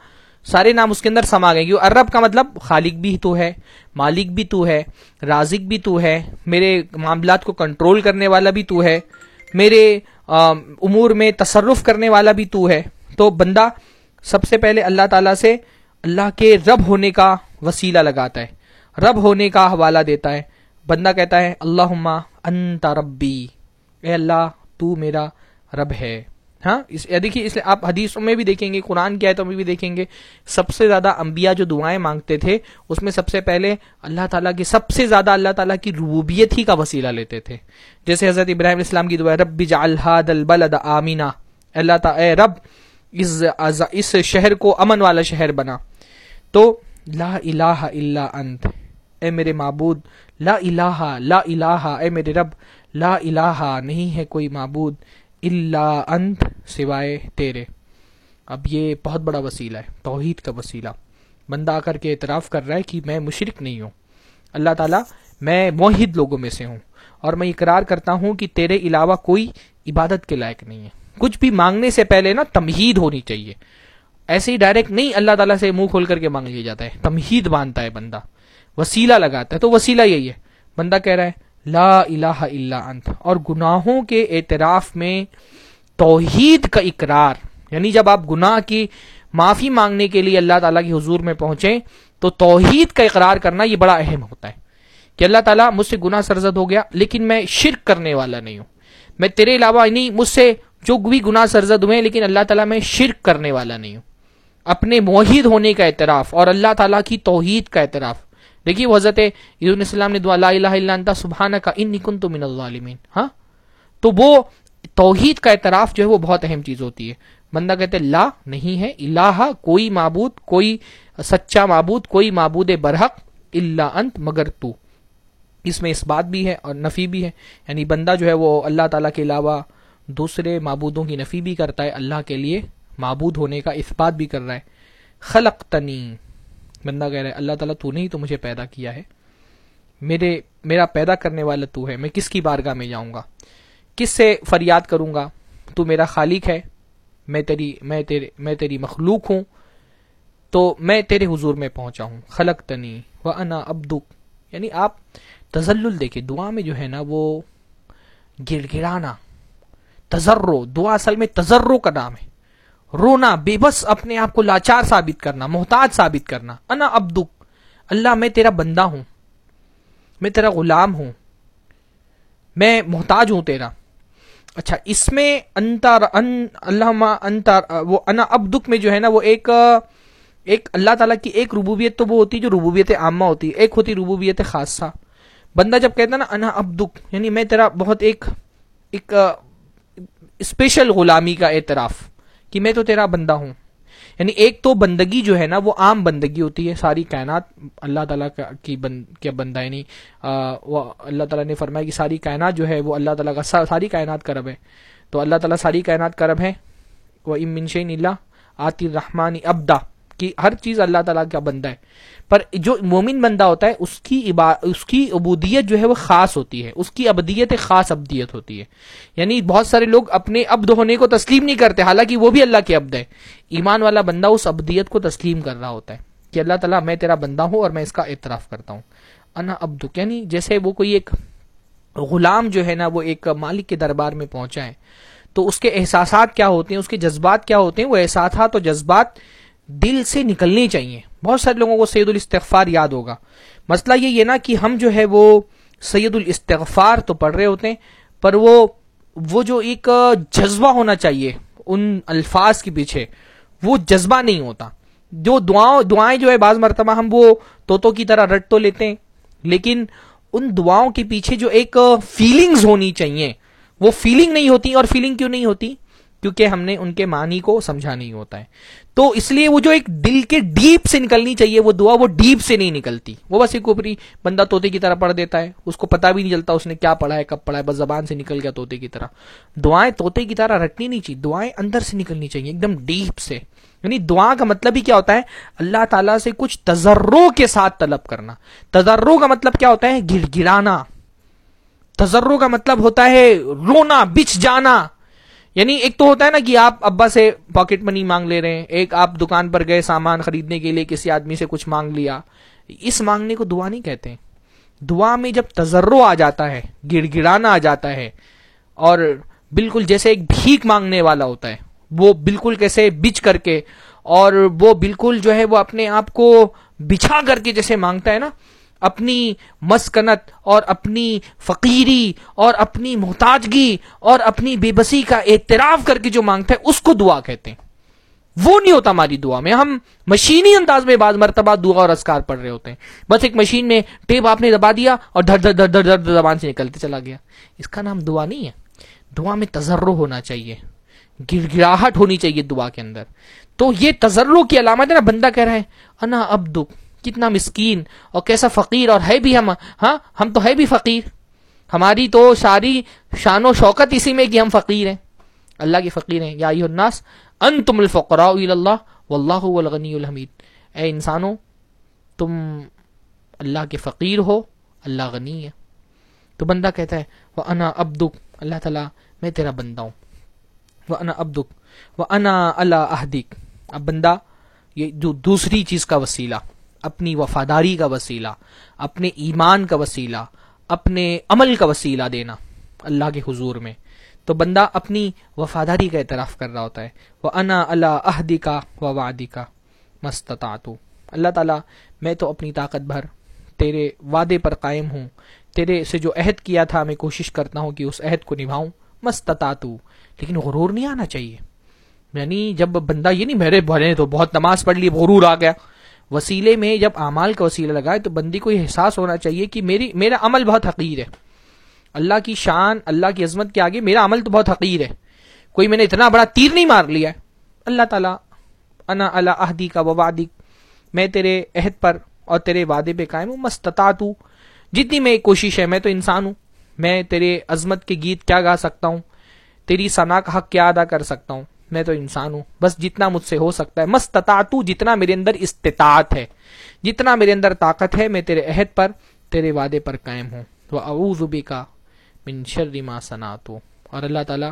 سارے نام اس کے اندر سما گئے کیونکہ ارب کا مطلب خالق بھی تو ہے، مالک بھی تو ہے، رازق بھی تو ہے، میرے معاملات کو کنٹرول کرنے والا بھی تو ہے، میرے امور میں تصرف کرنے والا بھی تو ہے۔ تو بندہ سب سے پہلے اللہ تعالیٰ سے اللہ کے رب ہونے کا وسیلہ لگاتا ہے۔ رب ہونے کا حوالہ دیتا ہے۔ بندہ کہتا ہے اللہ انت ربی۔ اے اللہ، تو میرا رب ہے۔ ہاں دیکھیے، اس لیے آپ حدیثوں میں بھی دیکھیں گے، قرآن کی آیتوں میں بھی دیکھیں گے۔ سب سے زیادہ انبیاء جو دعائیں مانگتے تھے، اس میں سب سے پہلے اللہ تعالیٰ کی سب سے زیادہ اللہ تعالیٰ کی ربوبیت ہی کا وسیلہ لیتے تھے۔ جیسے حضرت ابراہیم اسلام کی دعا رب البلد آمینہ اللہ تعالیٰ، اے رب، اس اس شہر کو امن والا شہر بنا۔ تو لا الہ الا انت۔ اے میرے معبود، لا الہ لا الہ، اے میرے رب، لا الہ نہیں ہے کوئی معبود اللہ انت سوائے تیرے۔ اب یہ بہت بڑا وسیلہ ہے، توحید کا وسیلہ۔ بندہ آ کر کے اعتراف کر رہا ہے کہ میں مشرق نہیں ہوں۔ اللہ تعالیٰ، میں موحد لوگوں میں سے ہوں۔ اور میں اقرار کرتا ہوں کہ تیرے علاوہ کوئی عبادت کے لائق نہیں ہے۔ کچھ بھی مانگنے سے پہلے نا تمہید ہونی چاہیے۔ ایسے ہی ڈائریکٹ نہیں اللہ تعالیٰ سے منہ کھول کر کے مانگ لیا جاتا ہے، تمہید باندھتا ہے بندہ۔ وسیلہ لگاتا ہے تو وسیلہ یہی ہے۔ بندہ کہہ رہا ہے، لا الہ الا انت۔ اور گناہوں کے اعتراف میں توحید کا اقرار۔ یعنی جب آپ گناہ کی معافی مانگنے کے لیے اللہ تعالیٰ کی حضور میں پہنچے تو توحید کا اقرار کرنا یہ بڑا اہم ہوتا ہے۔ کہ اللہ تعالیٰ مجھ سے گناہ سرزد ہو گیا، لیکن میں شرک کرنے والا نہیں ہوں۔ میں تیرے علاوہ یعنی مجھ سے جو بھی گناہ سرزد ہوئے، لیکن اللہ تعالیٰ میں شرک کرنے والا نہیں ہوں۔ اپنے موحد ہونے کا اعتراف اور اللہ تعالیٰ کی توحید کا اعتراف۔ دیکھیے وہ حضرت عید السلام نے دعا لا الہ الا انت سبحانہ کا ان نکن تو من الظالمین ہاں؟ تو وہ توحید کا اعتراف جو ہے وہ بہت اہم چیز ہوتی ہے۔ بندہ کہتے لا نہیں ہے، الہ، کوئی معبود، کوئی سچا معبود، کوئی معبود برحق اللہ انت، مگر تو۔ اس میں اس بات بھی ہے اور نفی بھی ہے۔ یعنی بندہ جو ہے وہ اللہ تعالیٰ کے علاوہ دوسرے معبودوں کی نفی بھی کرتا ہے، اللہ کے لیے معبود ہونے کا اس بات بھی کر رہا ہے۔ خلق تنی بندہ کہہ رہا ہے، اللہ تعالیٰ تو نہیں تو مجھے پیدا کیا ہے۔ میرے، میرا پیدا کرنے والا تو ہے، میں کس کی بارگاہ میں جاؤں گا؟ کس سے فریاد کروں گا؟ تو میرا خالق ہے، میں تیری، میں تیرے، میں تیری مخلوق ہوں۔ تو میں تیرے حضور میں پہنچا ہوں۔ خلق تنی و انا ابدک یعنی آپ تزل دیکھیں، دعا میں جو ہے نا وہ گڑ گڑانا تجرو دعا اصل میں تجرو کا نام ہے۔ رونا، بے بس اپنے آپ کو لاچار ثابت کرنا، محتاج ثابت کرنا۔ انا ابدک اللہ میں تیرا بندہ ہوں، میں تیرا غلام ہوں، میں محتاج ہوں تیرا۔ اچھا اس میں انتر ان اللہ انتر وہ انا ابدک میں جو ہے نا، وہ ایک ایک اللہ تعالیٰ کی ایک ربوبیت تو وہ ہوتی جو ربوبیت عامہ ہوتی ہے ایک ہوتی ربوبیت خاصہ۔ بندہ جب کہتا نا، انا ابدک یعنی میں تیرا بہت ایک ایک اسپیشل غلامی کا اعتراف۔ کہ میں تو تیرا بندہ ہوں۔ یعنی ایک تو بندگی جو ہے نا وہ عام بندگی ہوتی ہے، ساری کائنات، اللہ تعالیٰ کی کیا بندہ یعنی وہ اللہ تعالیٰ نے فرمایا کہ ساری کائنات جو ہے وہ اللہ تعالیٰ کا ساری کائنات کا رب ہے۔ تو اللہ تعالیٰ ساری کائنات کا رب ہے وہ امنشین اللہ آتی رحمانی ابدا کہ ہر چیز اللہ تعالیٰ کا بندہ ہے۔ پر جو مومن بندہ ہوتا ہے، اس کی عبا، اس کی عبودیت جو ہے وہ خاص ہوتی ہے۔ اس کی ابدیت خاص ابدیت ہوتی ہے۔ یعنی بہت سارے لوگ اپنے ابد ہونے کو تسلیم نہیں کرتے، حالانکہ وہ بھی اللہ کے ابد ہے ایمان والا بندہ اس ابدیت کو تسلیم کر رہا ہوتا ہے کہ اللہ تعالیٰ میں تیرا بندہ ہوں اور میں اس کا اعتراف کرتا ہوں۔ انا ابد یعنی جیسے وہ کوئی ایک غلام جو ہے نا، وہ ایک مالک کے دربار میں پہنچا ہے، تو اس کے احساسات کیا ہوتے ہیں؟ اس کے جذبات کیا ہوتے ہیں؟ وہ احساسات اور جذبات دل سے نکلنی چاہیے۔ بہت سارے لوگوں کو سید الاستغفار یاد ہوگا۔ مسئلہ یہ نا کہ ہم جو ہے وہ سید الاستغفار تو پڑھ رہے ہوتے ہیں، پر وہ وہ جو ایک جذبہ ہونا چاہیے ان الفاظ کے پیچھے، وہ جذبہ نہیں ہوتا۔ جو دعاؤں، دعائیں جو ہے بعض مرتبہ ہم وہ توتوں کی طرح رٹ تو لیتے ہیں، لیکن ان دعاؤں کے پیچھے جو ایک فیلنگز ہونی چاہیے، وہ فیلنگ نہیں ہوتی اور فیلنگ کیوں نہیں ہوتی؟ کیونکہ ہم نے ان کے معنی کو سمجھا نہیں ہوتا ہے۔ تو اس لیے وہ جو ایک دل کے ڈیپ سے نکلنی چاہیے وہ دعا، وہ ڈیپ سے نہیں نکلتی۔ وہ بس ایک اوپری بندہ طوطے کی طرح پڑھ دیتا ہے۔ اس کو پتا بھی نہیں چلتا اس نے کیا پڑھا ہے، کب پڑھا ہے، بس زبان سے نکل گیا طوطے کی طرح۔ دعائیں طوطے کی طرح رٹنی نہیں چاہیے، دعائیں اندر سے نکلنی چاہیے، ایک دم ڈیپ سے۔ یعنی دعا کا مطلب ہی کیا ہوتا ہے؟ اللہ تعالیٰ سے کچھ تجروں کے ساتھ طلب کرنا۔ تجروں کا مطلب کیا ہوتا ہے؟ گڑ گڑانا۔ تجروں کا مطلب ہوتا ہے رونا، بچ جانا۔ یعنی ایک تو ہوتا ہے نا کہ آپ ابا سے پاکٹ منی مانگ لے رہے ہیں، ایک آپ دکان پر گئے سامان خریدنے کے لیے کسی آدمی سے کچھ مانگ لیا۔ اس مانگنے کو دعا نہیں کہتے دعا میں جب تجرو آ جاتا ہے گڑ گڑانا آ جاتا ہے، اور بالکل جیسے ایک بھیک مانگنے والا ہوتا ہے، وہ بالکل کیسے بچ کر کے، اور وہ بالکل جو ہے وہ اپنے آپ کو بچھا کر کے جیسے مانگتا ہے نا اپنی مسکنت اور اپنی فقیری اور اپنی محتاجگی اور اپنی بے بسی کا اعتراف کر کے جو مانگتا ہے، اس کو دعا کہتے ہیں۔ وہ نہیں ہوتا ہماری دعا میں۔ ہم مشینی انداز میں بعض مرتبہ دعا اور اسکار پڑھ رہے ہوتے ہیں۔ بس ایک مشین میں ٹیپ آپ نے دبا دیا اور دھر دھر دھر دھر زبان سے نکلتے چلا گیا۔ اس کا نام دعا نہیں ہے۔ دعا میں تجرو ہونا چاہیے۔ گر گراہٹ ہونی چاہیے دعا کے اندر۔ تو یہ تجرو کی علامت ہے نا، بندہ کہہ رہا ہے، انا اب دکھ کتنا مسکین اور کیسا فقیر اور ہے بھی ہم ہاں ہم تو ہے بھی فقیر۔ ہماری تو ساری شان و شوکت اسی میں کہ ہم فقیر ہیں۔ اللہ کے فقیر ہیں۔ یا الناس، انتم الفقراء اللہ واللہ الغنی الحمید۔ اے انسانوں، تم اللہ کے فقیر ہو، اللہ غنی ہے۔ تو بندہ کہتا ہے وہ انا ابدک اللہ تعالیٰ، میں تیرا بندہ ہوں۔ وہ انا ابدک وہ انا اللہ احدک اب بندہ، یہ جو دوسری چیز کا وسیلہ۔ اپنی وفاداری کا وسیلہ، اپنے ایمان کا وسیلہ، اپنے عمل کا وسیلہ دینا اللہ کے حضور میں۔ تو بندہ اپنی وفاداری کا اعتراف کر رہا ہوتا ہے وہ انا اللہ عہدی کا و وادی کا مستطاط اللہ تعالیٰ، میں تو اپنی طاقت بھر تیرے وعدے پر قائم ہوں، تیرے سے جو عہد کیا تھا میں کوشش کرتا ہوں کہ اس عہد کو نبھاؤں۔ مستطاط لیکن غرور نہیں آنا چاہیے۔ یعنی جب بندہ یہ نہیں میرے بھرے تو بہت نماز پڑھ لی، غرور آ گیا۔ وسیلے میں جب اعمال کا وسیلہ لگائے تو بندی کو یہ احساس ہونا چاہیے کہ میری میرا عمل بہت حقیر ہے۔ اللہ کی شان، اللہ کی عظمت کے آگے میرا عمل تو بہت حقیر ہے۔ کوئی میں نے اتنا بڑا تیر نہیں مار لیا ہے۔ اللہ تعالیٰ، انا اللہ عہدی کا وادی میں تیرے عہد پر اور تیرے وعدے پہ قائم ہوں۔ مستطاط ہوں جتنی میں کوشش ہے، میں تو انسان ہوں۔ میں تیرے عظمت کے گیت کیا گا سکتا ہوں؟ تیری ثنا کا حق کیا ادا کر سکتا ہوں؟ میں تو انسان ہوں، بس جتنا مجھ سے ہو سکتا ہے۔ مستطاط جتنا میرے اندر استطاعت ہے، جتنا میرے اندر طاقت ہے، میں تیرے عہد پر، تیرے وعدے پر قائم ہوں۔ وہ اوزبی کا من شر ما صنعت۔ اور اللہ تعالیٰ،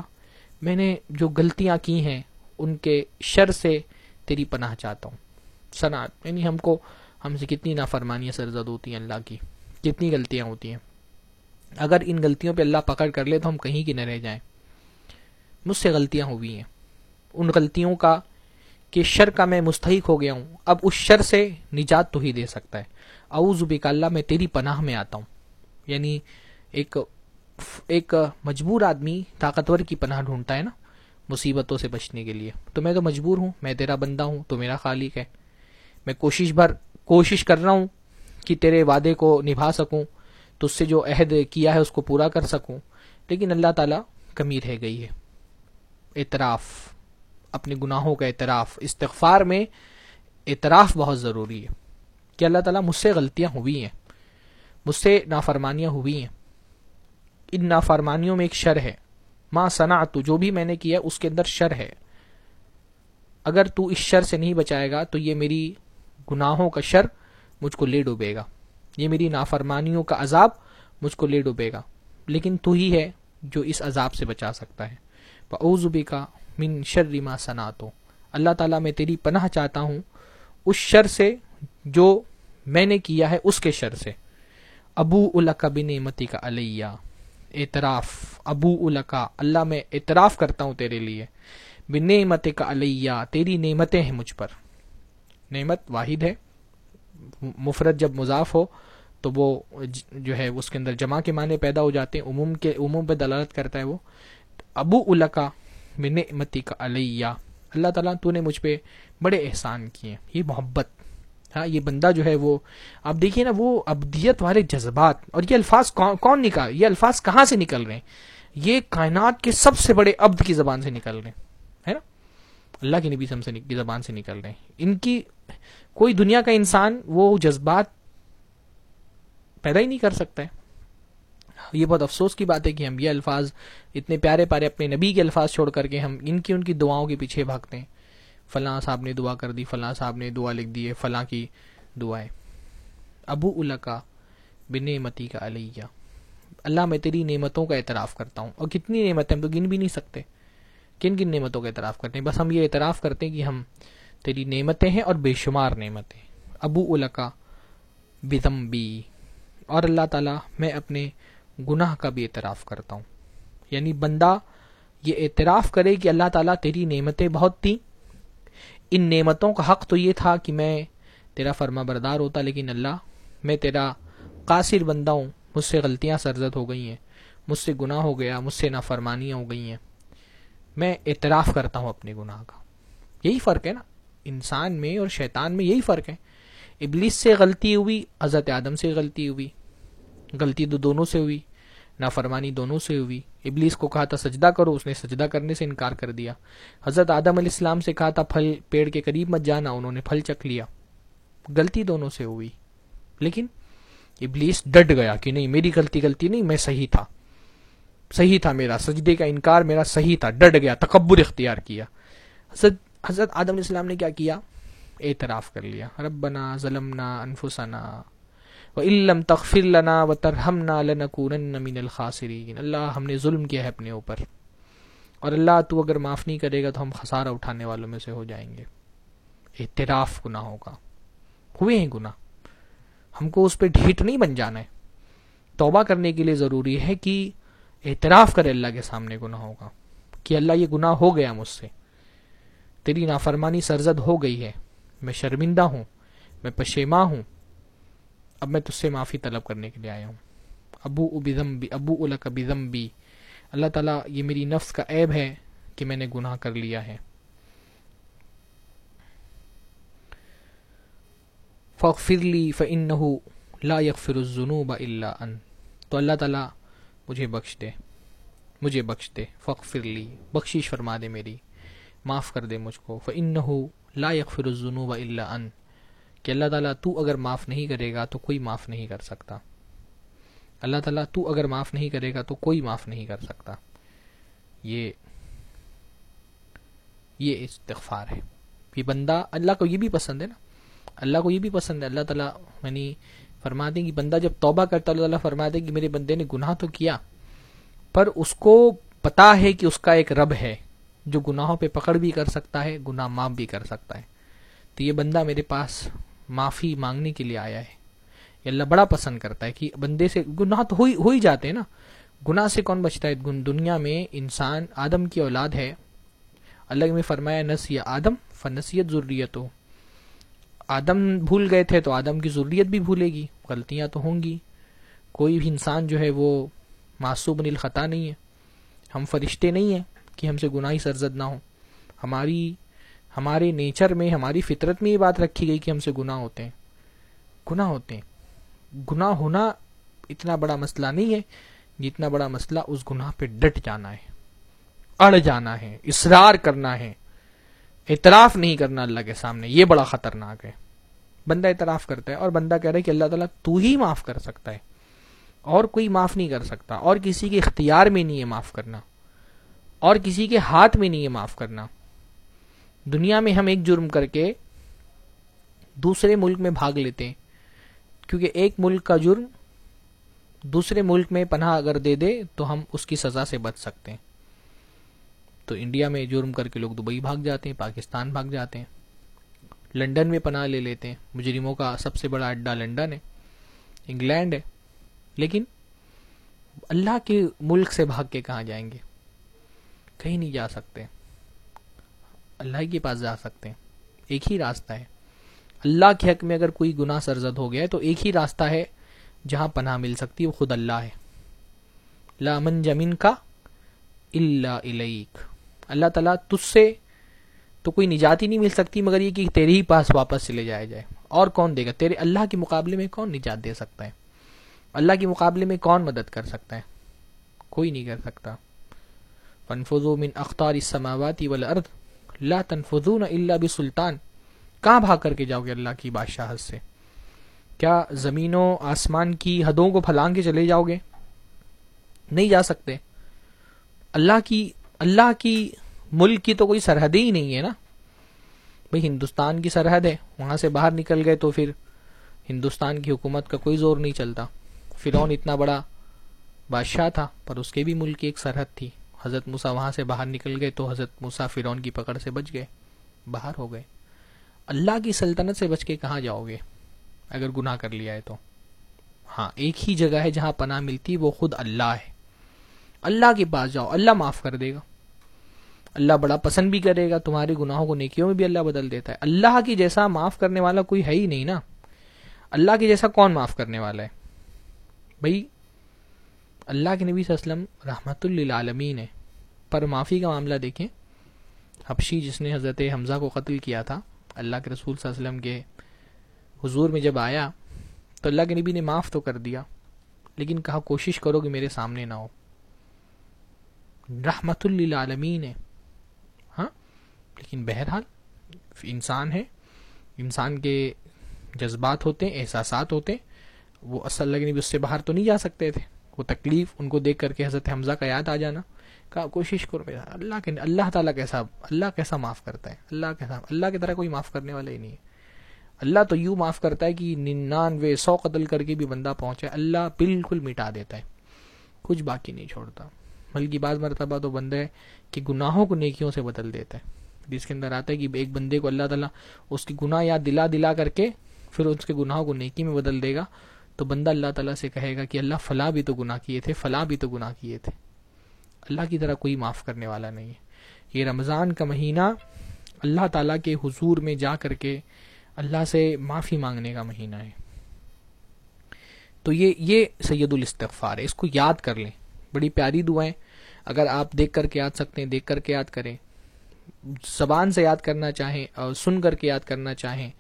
میں نے جو غلطیاں کی ہیں، ان کے شر سے تیری پناہ چاہتا ہوں۔ صنعت یعنی ہم کو، ہم سے کتنی نافرمانیاں سرزد ہوتی ہیں اللہ کی، کتنی غلطیاں ہوتی ہیں۔ اگر ان غلطیوں پہ اللہ پکڑ کر لے تو ہم کہیں کی نہ رہ جائیں۔ مجھ سے غلطیاں ہوئی ہیں۔ ان غلطیوں کا کہ شر کا میں مستحق ہو گیا ہوں۔ اب اس شر سے نجات تو ہی دے سکتا ہے۔ اعوذ بک، اللہ میں تیری پناہ میں آتا ہوں۔ یعنی ایک ایک مجبور آدمی طاقتور کی پناہ ڈھونڈتا ہے نا مصیبتوں سے بچنے کے لیے۔ تو میں تو مجبور ہوں، میں تیرا بندہ ہوں، تو میرا خالق ہے۔ میں کوشش بھر، کوشش کر رہا ہوں کہ تیرے وعدے کو نبھا سکوں، تو اس سے جو عہد کیا ہے اس کو پورا کر سکوں۔ لیکن اللہ تعالیٰ کمی رہ گئی ہے۔ اعتراف۔ اپنے گناہوں کا اعتراف۔ استغفار میں اعتراف بہت ضروری ہے کہ اللہ تعالیٰ مجھ سے غلطیاں ہوئی ہیں، مجھ سے نافرمانیاں ہوئی ہیں۔ ان نافرمانیوں میں ایک شر ہے۔ ماں صنع تو جو بھی میں نے کیا اس کے اندر شر ہے۔ اگر تو اس شر سے نہیں بچائے گا تو یہ میری گناہوں کا شر مجھ کو لے ڈوبے گا۔ یہ میری نافرمانیوں کا عذاب مجھ کو لے ڈوبے گا۔ لیکن تو ہی ہے جو اس عذاب سے بچا سکتا ہے۔ اوزبی کا من شر ما صنع اللہ تعالیٰ میں تیری پناہ چاہتا ہوں۔ اس شر سے جو میں نے کیا ہے، اس کے شر سے۔ ابو الکا بنعمتی کا علیہ۔ اعتراف۔ ابو الکا، اللہ میں اعتراف کرتا ہوں تیرے لیے۔ بنعمت کا علیہ، تیری نعمتیں ہیں مجھ پر۔ نعمت واحد ہے۔ مفرت جب مضاف ہو تو وہ جو ہے، اس کے اندر جمع کے معنی پیدا ہو جاتے ہیں۔ عموم کے، عموم پہ دلالت کرتا ہے وہ۔ ابو الکا بنعمتی کا علیہ۔ اللہ تعالیٰ تو نے مجھ پہ بڑے احسان کیے۔ یہ محبت۔ ہاں یہ بندہ جو ہے وہ، آپ دیکھیے نا، وہ ابدیت والے جذبات۔ اور یہ الفاظ کون نکال، یہ الفاظ کہاں سے نکل رہے ہیں؟ یہ کائنات کے سب سے بڑے ابد کی زبان سے نکل رہے ہیں۔ ہے نا؟ اللہ کے نبی سے کی زبان سے نکل رہے ہیں۔ ان کی کوئی دنیا کا انسان وہ جذبات پیدا ہی نہیں کر سکتا ہے۔ یہ بہت افسوس کی بات ہے کہ ہم یہ الفاظ اتنے پیارے پیارے اپنے نبی کے الفاظ چھوڑ کر کے ہم ان کی ان کی دعاؤں کے پیچھے بھاگتے ہیں۔ فلاں صاحب نے دعا کر دی، فلاں صاحب نے دعا لکھ دی ہے فلاں کی دعائیں ابو کا بن متی کا علیہ۔ اللہ میں تیری نعمتوں کا اعتراف کرتا ہوں۔ اور کتنی نعمتیں ہم تو گن بھی نہیں سکتے۔ کن کن نعمتوں کا اعتراف کرتے ہیں؟ بس ہم یہ اعتراف کرتے ہیں کہ ہم تیری نعمتیں ہیں اور بے شمار نعمتیں ابو الکا بزم بی اور اللہ تعالیٰ میں اپنے گناہ کا بھی اعتراف کرتا ہوں۔ یعنی بندہ یہ اعتراف کرے کہ اللہ تعالیٰ تیری نعمتیں بہت تھیں۔ ان نعمتوں کا حق تو یہ تھا کہ میں تیرا فرما بردار ہوتا، لیکن اللہ، میں تیرا قاصر بندہ ہوں۔ مجھ سے غلطیاں سرزد ہو گئی ہیں، مجھ سے گناہ ہو گیا، مجھ سے نافرمانیاں ہو گئی ہیں۔ میں اعتراف کرتا ہوں اپنے گناہ کا۔ یہی فرق ہے نا۔ انسان میں اور شیطان میں یہی فرق ہے۔ ابلیس سے غلطی ہوئی، حضرت آدم سے غلطی ہوئی غلطی تو دونوں سے ہوئی، نافرمانی دونوں سے ہوئی۔ ابلیس کو کہا تھا، سجدہ کرو۔ اس نے سجدہ کرنے سے انکار کر دیا۔ حضرت آدم علیہ السلام سے کہا تھا، پھل پیڑ کے قریب مت جانا، انہوں نے پھل چک لیا۔ غلطی دونوں سے ہوئی۔ لیکن ابلیس ڈٹ گیا کہ نہیں، میری غلطی غلطی نہیں، میں صحیح تھا۔ صحیح تھا میرا سجدے کا انکار، میرا صحیح تھا۔ ڈٹ گیا، تکبر اختیار کیا۔ حضرت حضرت آدم علیہ السلام نے کیا کیا؟ اعتراف کر لیا۔ ربنا ظلمنا انفسنا۔ علم تخفر لنا و ترہم نا من الخاسرین اللہ ہم نے ظلم کیا ہے اپنے اوپر۔ اور اللہ تو اگر معاف نہیں کرے گا تو ہم خسارہ اٹھانے والوں میں سے ہو جائیں گے۔ اعتراف گناہوں کا۔ ہوئے ہیں گناہ۔ ہم کو اس پہ ڈھیٹ نہیں بن جانا ہے۔ توبہ کرنے کے لیے ضروری ہے کہ اعتراف کرے اللہ کے سامنے گناہوں کا کہ اللہ یہ گناہ ہو گیا مجھ سے۔ تیری نافرمانی سرزد ہو گئی ہے۔ میں شرمندہ ہوں۔ میں پشیما ہوں۔ اب میں تجھ سے معافی طلب کرنے کے لیے آیا ہوں۔ ابو ابم بھی ابو الک بزم بھی اللہ تعالیٰ یہ میری نفس کا عیب ہے کہ میں نے گناہ کر لیا ہے۔ فخرلی فن لا یغفر الذنوب الا ان تو اللہ تعالیٰ مجھے بخش دے، مجھے بخش دے فخرلی بخشش فرما دے میری، معاف کر دے مجھ کو۔ فن لا یغفر الذنوب الا ان کہ اللہ تعالیٰ تو اگر معاف نہیں کرے گا تو کوئی معاف نہیں کر سکتا۔ اللہ تعالیٰ تو اگر معاف نہیں کرے گا تو کوئی معاف نہیں کر سکتا۔ یہ یہ استغفار ہے۔ یہ بندہ اللہ کو یہ بھی پسند ہے نا۔ اللہ کو یہ بھی پسند ہے۔ اللہ تعالیٰ یعنی فرما دیں کہ بندہ جب توبہ کرتا اللہ تعالیٰ فرما دیں کہ میرے بندے نے گناہ تو کیا، پر اس کو پتا ہے کہ اس کا ایک رب ہے جو گناہوں پہ پکڑ بھی کر سکتا ہے، گناہ معاف بھی کر سکتا ہے۔ تو یہ بندہ میرے پاس معافی مانگنے کے لیے آیا ہے۔ یہ اللہ بڑا پسند کرتا ہے کہ بندے سے گناہ تو ہو ہی جاتے ہیں نا۔ گناہ سے کون بچتا ہے؟ دنیا میں انسان آدم کی اولاد ہے۔ اللہ میں فرمایا نسی آدم فنسیت ضروریت ہو آدم بھول گئے تھے تو آدم کی ضروریت بھی بھولے گی، غلطیاں تو ہوں گی۔ کوئی بھی انسان جو ہے وہ معصوب الخطا نہیں ہے۔ ہم فرشتے نہیں ہیں کہ ہم سے گناہی سرزد نہ ہو ہماری ہمارے نیچر میں، ہماری فطرت میں یہ بات رکھی گئی کہ ہم سے گناہ ہوتے ہیں۔ گناہ ہوتے ہیں۔ گناہ ہونا اتنا بڑا مسئلہ نہیں ہے جتنا بڑا مسئلہ اس گناہ پہ ڈٹ جانا ہے، اڑ جانا ہے، اصرار کرنا ہے۔ اعتراف نہیں کرنا اللہ کے سامنے، یہ بڑا خطرناک ہے۔ بندہ اعتراف کرتا ہے اور بندہ کہہ رہا ہے کہ اللہ تعالیٰ تو ہی معاف کر سکتا ہے۔ اور کوئی معاف نہیں کر سکتا۔ اور کسی کے اختیار میں نہیں ہے معاف کرنا۔ اور کسی کے ہاتھ میں نہیں ہے معاف کرنا۔ دنیا میں ہم ایک جرم کر کے دوسرے ملک میں بھاگ لیتے ہیں۔ کیونکہ ایک ملک کا جرم دوسرے ملک میں پناہ اگر دے دے تو ہم اس کی سزا سے بچ سکتے ہیں۔ تو انڈیا میں جرم کر کے لوگ دبئی بھاگ جاتے ہیں، پاکستان بھاگ جاتے ہیں۔ لنڈن میں پناہ لے لیتے ہیں۔ مجرموں کا سب سے بڑا اڈا لنڈن ہے، انگلینڈ ہے۔ لیکن اللہ کے ملک سے بھاگ کے کہاں جائیں گے؟ کہیں نہیں جا سکتے۔ اللہ کے پاس جا سکتے ہیں۔ ایک ہی راستہ ہے۔ اللہ کے حق میں اگر کوئی گناہ سرزد ہو گیا ہے تو ایک ہی راستہ ہے جہاں پناہ مل سکتی ہے، وہ خود اللہ ہے۔ لا من جمین کا اللہ علیک اللہ تعالیٰ تجھ سے تو کوئی نجات ہی نہیں مل سکتی، مگر یہ کہ تیرے ہی پاس واپس چلے جایا جائے۔ اور کون دے گا؟ تیرے اللہ کے مقابلے میں کون نجات دے سکتا ہے؟ اللہ کے مقابلے میں کون مدد کر سکتا ہے؟ کوئی نہیں کر سکتا۔ فنفذو من اختار السماوات والارض۔ لا تنفذون الا بسلطان۔ کہاں بھاگ کر کے جاؤ گے اللہ کی بادشاہت سے؟ کیا زمینوں آسمان کی حدوں کو پھلانگ کے چلے جاؤ گے نہیں جا سکتے۔ اللہ کی اللہ کی ملک کی تو کوئی سرحد ہی نہیں ہے نا۔ بھائی ہندوستان کی سرحد ہے، وہاں سے باہر نکل گئے تو پھر ہندوستان کی حکومت کا کوئی زور نہیں چلتا۔ فرعون اتنا بڑا بادشاہ تھا، پر اس کے بھی ملک کی ایک سرحد تھی۔ حضرت موسا وہاں سے باہر نکل گئے تو حضرت موسا فرعون کی پکڑ سے بچ گئے، باہر ہو گئے۔ اللہ کی سلطنت سے بچ کے کہاں جاؤ گے؟ اگر گناہ کر لیا ہے تو۔ ہاں ایک ہی جگہ ہے جہاں پناہ ملتی وہ خود اللہ ہے۔ اللہ کے پاس جاؤ، اللہ معاف کر دے گا۔ اللہ بڑا پسند بھی کرے گا، تمہارے گناہوں کو نیکیوں میں بھی اللہ بدل دیتا ہے۔ اللہ کی جیسا معاف کرنے والا کوئی ہے ہی نہیں نا۔ اللہ کی جیسا کون معاف کرنے والا ہے؟ بھائی، اللہ کے نبی صلی اللہ علیہ وسلم رحمت للعالمین ہے۔ پر معافی کا معاملہ دیکھیں۔ حبشی جس نے حضرت حمزہ کو قتل کیا تھا، اللہ کے رسول صلی اللہ علیہ وسلم کے حضور میں جب آیا، تو اللہ کے نبی نے معاف تو کر دیا، لیکن کہا، کوشش کرو کہ میرے سامنے نہ ہو۔ رحمت للعالمین ہے۔ ہاں؟ لیکن بہرحال انسان ہے۔ انسان کے جذبات ہوتے ہیں، احساسات ہوتے ہیں۔ وہ اصل اللہ کے نبی اس سے باہر تو نہیں جا سکتے تھے۔ وہ تکلیف ان کو دیکھ کر کے حضرت حمزہ کا یاد آ جانا۔ کوشش کرو اللہ کے اللہ تعالیٰ کیسا اللہ کیسا معاف کرتا ہے، اللہ کیسا اللہ کی طرح کوئی معاف کرنے والا ہی نہیں ہے۔ اللہ تو یوں معاف کرتا ہے کہ ننانوے سو قتل کر کے بھی بندہ پہنچے اللہ بالکل مٹا دیتا ہے، کچھ باقی نہیں چھوڑتا۔ بلکہ بعض مرتبہ تو بندہ ہے کہ گناہوں کو نیکیوں سے بدل دیتا ہے۔ جس کے اندر آتا ہے کہ ایک بندے کو اللہ تعالیٰ اس کی گناہ یاد دلا دلا کر کے پھر اس کے گناہوں کو نیکی میں بدل دے گا، تو بندہ اللہ تعالیٰ سے کہے گا کہ اللہ فلاں بھی تو گناہ کیے تھے، فلاں بھی تو گناہ کیے تھے۔ اللہ کی طرح کوئی معاف کرنے والا نہیں ہے۔ یہ رمضان کا مہینہ اللہ تعالیٰ کے حضور میں جا کر کے اللہ سے معافی مانگنے کا مہینہ ہے۔ تو یہ یہ سید الاستغفار ہے۔ اس کو یاد کر لیں۔ بڑی پیاری دعائیں۔ اگر آپ دیکھ کر کے یاد سکتے ہیں، دیکھ کر کے یاد کریں۔ زبان سے یاد کرنا چاہیں اور سن کر کے یاد کرنا چاہیں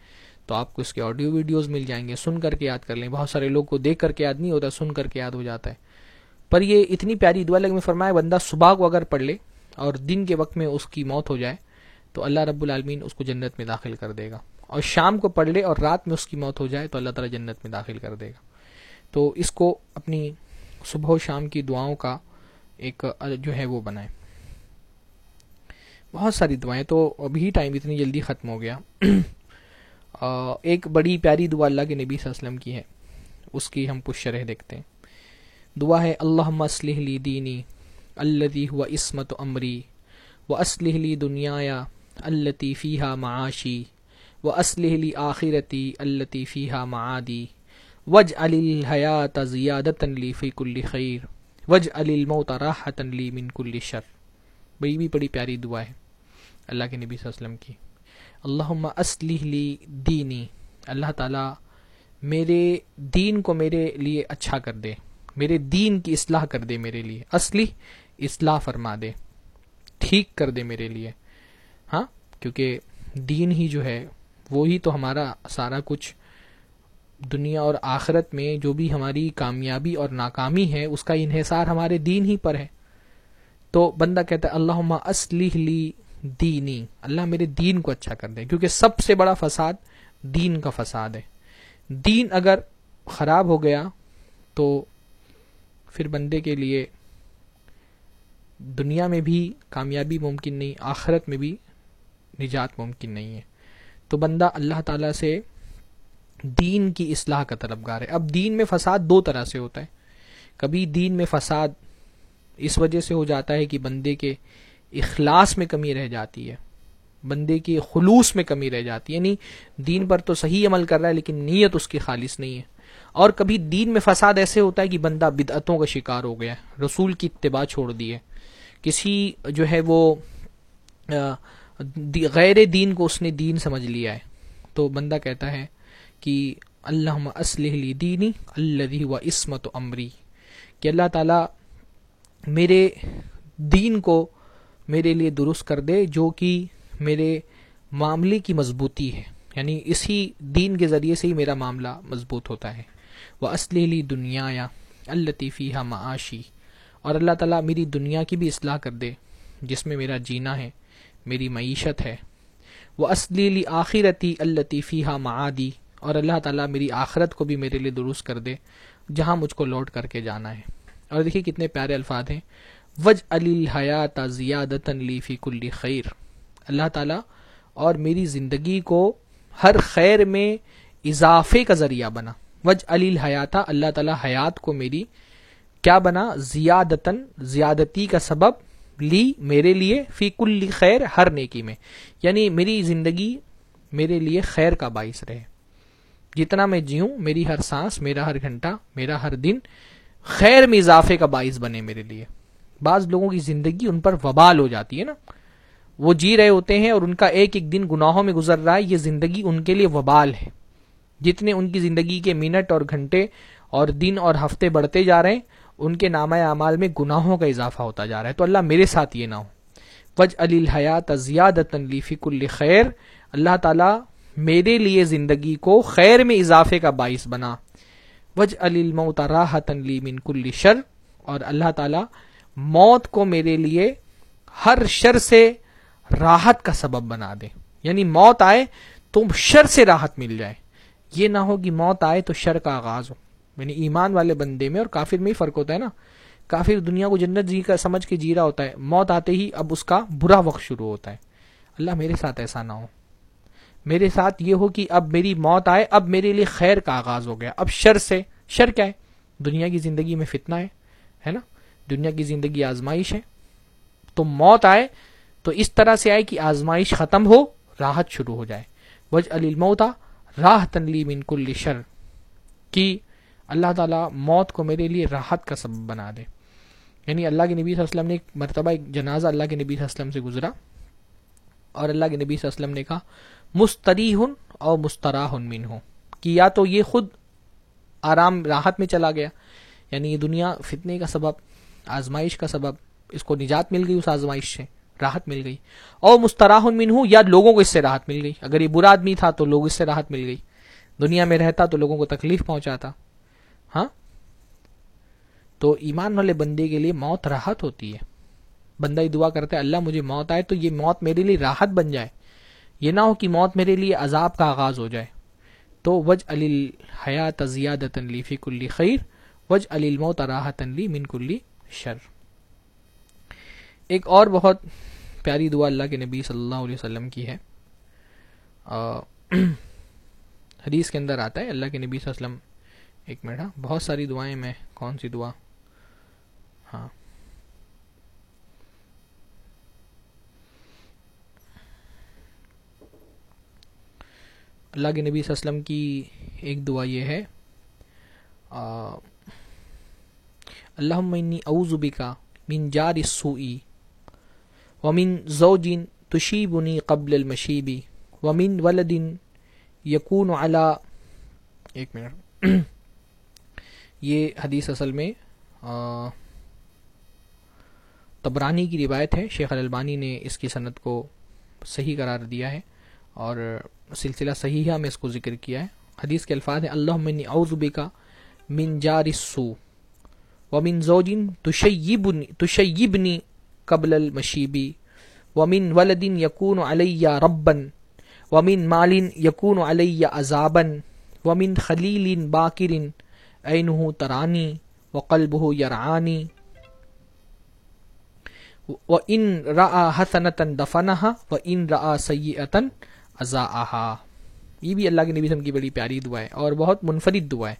تو آپ کو اس کے آڈیو ویڈیوز مل جائیں گے۔ سن کر کے یاد کر لیں۔ بہت سارے لوگ کو دیکھ کر کے یاد نہیں ہوتا، سن کر کے یاد ہو جاتا ہے۔ پر یہ اتنی پیاری دعا لگ میں فرمایا بندہ صبح کو اگر پڑھ لے اور دن کے وقت میں اس کی موت ہو جائے، تو اللہ رب العالمین اس کو جنت میں داخل کر دے گا۔ اور شام کو پڑھ لے اور رات میں اس کی موت ہو جائے، تو اللہ تعالیٰ جنت میں داخل کر دے گا۔ تو اس کو اپنی صبح و شام کی دعاؤں کا ایک، جو ہے وہ بنائیں۔ بہت ساری دعائیں، تو ابھی ٹائم اتنی جلدی ختم ہو گیا۔ ایک بڑی پیاری دعا اللہ کے نبی صلی اللہ علیہ وسلم کی ہے۔ اس کی ہم کچھ شرح دیکھتے ہیں۔ دعا ہے اللہ مسلح لی دینی الدی ہوا عصمت عمری و اسلح لی دنیا التی فیحہ معاشی و اسلح لی آخرتی التی فیحہ معادی وج علی حیات زیادت لی فی کل خیر وج علی الموت راحت لی من کل شر. بڑی بھی بڑی پیاری دعا ہے اللہ کے نبی صلی اللہ علیہ وسلم کی۔ اللہ اسلح لی دینی، اللہ تعالیٰ میرے دین کو میرے لیے اچھا کر دے میرے دین کی اصلاح کر دے میرے لیے۔ اصلی اصلاح فرما دے۔ ٹھیک کر دے میرے لیے۔ ہاں کیونکہ دین ہی جو ہے وہی تو ہمارا سارا کچھ۔ دنیا اور آخرت میں جو بھی ہماری کامیابی اور ناکامی ہے، اس کا انحصار ہمارے دین ہی پر ہے۔ تو بندہ کہتا ہے اللہ اسلی لی دینی۔ اللہ میرے دین کو اچھا کر دے۔ کیونکہ سب سے بڑا فساد دین کا فساد ہے۔ دین اگر خراب ہو گیا تو پھر بندے کے لیے دنیا میں بھی کامیابی ممکن نہیں، آخرت میں بھی نجات ممکن نہیں ہے۔ تو بندہ اللہ تعالیٰ سے دین کی اصلاح کا طلبگار ہے۔ اب دین میں فساد دو طرح سے ہوتا ہے۔ کبھی دین میں فساد اس وجہ سے ہو جاتا ہے کہ بندے کے اخلاص میں کمی رہ جاتی ہے، بندے کے خلوص میں کمی رہ جاتی ہے۔ یعنی دین پر تو صحیح عمل کر رہا ہے لیکن نیت اس کی خالص نہیں ہے۔ اور کبھی دین میں فساد ایسے ہوتا ہے کہ بندہ بدعتوں کا شکار ہو گیا رسول کی اتباع چھوڑ دی ہے۔ کسی جو ہے وہ غیر دین کو اس نے دین سمجھ لیا ہے۔ تو بندہ کہتا ہے کہ اللہ اسلح دینی اللہ و عصمت و عمری کہ اللہ تعالیٰ میرے دین کو میرے لیے درست کر دے، جو کہ میرے معاملے کی مضبوطی ہے۔ یعنی اسی دین کے ذریعے سے ہی میرا معاملہ مضبوط ہوتا ہے۔ وہ اسلحلی دنیا یا الطیفی معاشی اور اللہ تعالیٰ میری دنیا کی بھی اصلاح کر دے، جس میں میرا جینا ہے، میری معیشت ہے۔ وہ اسلیلی آخرتی الطیفی معادی اور اللہ تعالیٰ میری آخرت کو بھی میرے لیے درست کر دے، جہاں مجھ کو لوٹ کر کے جانا ہے۔ اور دیکھیے کتنے پیارے الفاظ ہیں۔ وج علی حیات زیادت لیفی کلی خیر اللہ تعالیٰ اور میری زندگی کو ہر خیر میں اضافے کا ذریعہ بنا۔ وج علی حیات اللہ تعالیٰ حیات کو میری کیا بنا؟ زیادتن زیادتی کا سبب لی میرے لیے فی کل خیر ہر نیکی میں۔ یعنی میری زندگی میرے لیے خیر کا باعث رہے۔ جتنا میں جیوں، میری ہر سانس، میرا ہر گھنٹہ، میرا ہر دن خیر میں اضافے کا باعث بنے میرے لیے۔ بعض لوگوں کی زندگی ان پر وبال ہو جاتی ہے نا۔ وہ جی رہے ہوتے ہیں اور ان کا ایک ایک دن گناہوں میں گزر رہا ہے، یہ زندگی ان کے لیے وبال ہے۔ جتنے ان کی زندگی کے منٹ اور گھنٹے اور دن اور ہفتے بڑھتے جا رہے ہیں، ان کے نامہ اعمال میں گناہوں کا اضافہ ہوتا جا رہا ہے۔ تو اللہ میرے ساتھ یہ نہ ہو۔ وج علی الحیات زیادت لیفک خیر۔ اللہ تعالیٰ میرے لیے زندگی کو خیر میں اضافے کا باعث بنا۔ وج علی راحت لی من کل شر۔ اور اللہ تعالیٰ موت کو میرے لیے ہر شر سے راحت کا سبب بنا دے۔ یعنی موت آئے تو شر سے راحت مل جائے۔ یہ نہ ہو کہ موت آئے تو شر کا آغاز ہو۔ یعنی ایمان والے بندے میں اور کافر میں ہی فرق ہوتا ہے نا۔ کافر دنیا کو جنت جی کا سمجھ کے جی رہا ہوتا ہے۔ موت آتے ہی اب اس کا برا وقت شروع ہوتا ہے۔ اللہ میرے ساتھ ایسا نہ ہو۔ میرے ساتھ یہ ہو کہ اب میری موت آئے، اب میرے لیے خیر کا آغاز ہو گیا۔ اب شر سے، شر کیا ہے؟ دنیا کی زندگی میں فتنہ ہے ہے نا؟ دنیا کی زندگی آزمائش ہے۔ تو موت آئے تو اس طرح سے آئے کہ آزمائش ختم ہو، راحت شروع ہو جائے۔ وج الموتا راہ تنلی من کل شر کی اللہ تعالیٰ موت کو میرے لیے راحت کا سبب بنا دے۔ یعنی اللہ کے نبی صلی اللہ علیہ وسلم نے ایک مرتبہ ایک جنازہ اللہ کے نبی صلی اللہ علیہ وسلم سے گزرا، اور اللہ کے نبی صلی اللہ علیہ وسلم نے کہا مستری ہن اور مستراہ من ہو کہ یا تو یہ خود آرام راحت میں چلا گیا یعنی یہ دنیا فتنے کا سبب، آزمائش کا سبب، اس کو نجات مل گئی اس آزمائش سے۔ راحت مل گئی۔ اور مستراہ من ہوں یا لوگوں کو اس سے راحت مل گئی۔ اگر یہ برا آدمی تھا تو لوگ اس سے راحت مل گئی۔ دنیا میں رہتا تو لوگوں کو تکلیف پہنچاتا۔ ہاں؟ تو ایمان والے بندے کے لیے موت راحت ہوتی ہے۔ بندہ ہی دعا کرتا ہے، اللہ مجھے موت آئے تو یہ موت میرے لیے راحت بن جائے۔ یہ نہ ہو کہ موت میرے لیے عذاب کا آغاز ہو جائے۔ تو وج علی حیات زیادت فی کلی خیر وج علی موت راحت لی من کلی شر۔ ایک اور بہت پیاری دعا اللہ کے نبی صلی اللہ علیہ وسلم کی ہے۔ حدیث کے اندر آتا ہے، اللہ کے نبی صلی اللہ علیہ وسلم، ایک منٹ ہاں، بہت ساری دعائیں میں، کون سی دعا؟ ہاں۔ اللہ کے نبی صلی اللہ علیہ وسلم کی ایک دعا یہ ہے اللہ انی اعوذ بکا من جار السوئی ومن زوجین تشیبنی قبل المشیبی ومن ولدن یقون علا ایک منٹ۔ یہ حدیث اصل میں تبرانی کی روایت ہے۔ شیخ البانی نے اس کی صنعت کو صحیح قرار دیا ہے اور سلسلہ صحیحہ میں اس کو ذکر کیا ہے۔ حدیث کے الفاظ ہیں اللہ من اوزبی کا من جارسو و من زوجن تشیبنی تشیبنی قبل المشیبی ومن ولدن یقون علیہ ربن ومن مالن یقون علیہ عذابن ومن خلیل باکرن عینہ ترانی وقلبہ یرعانی و ان را حسنتن دفنہ و ان را سیئتن ازا یہ بھی اللہ کے نبی کی بڑی پیاری دعا ہے اور بہت منفرد دعا ہے۔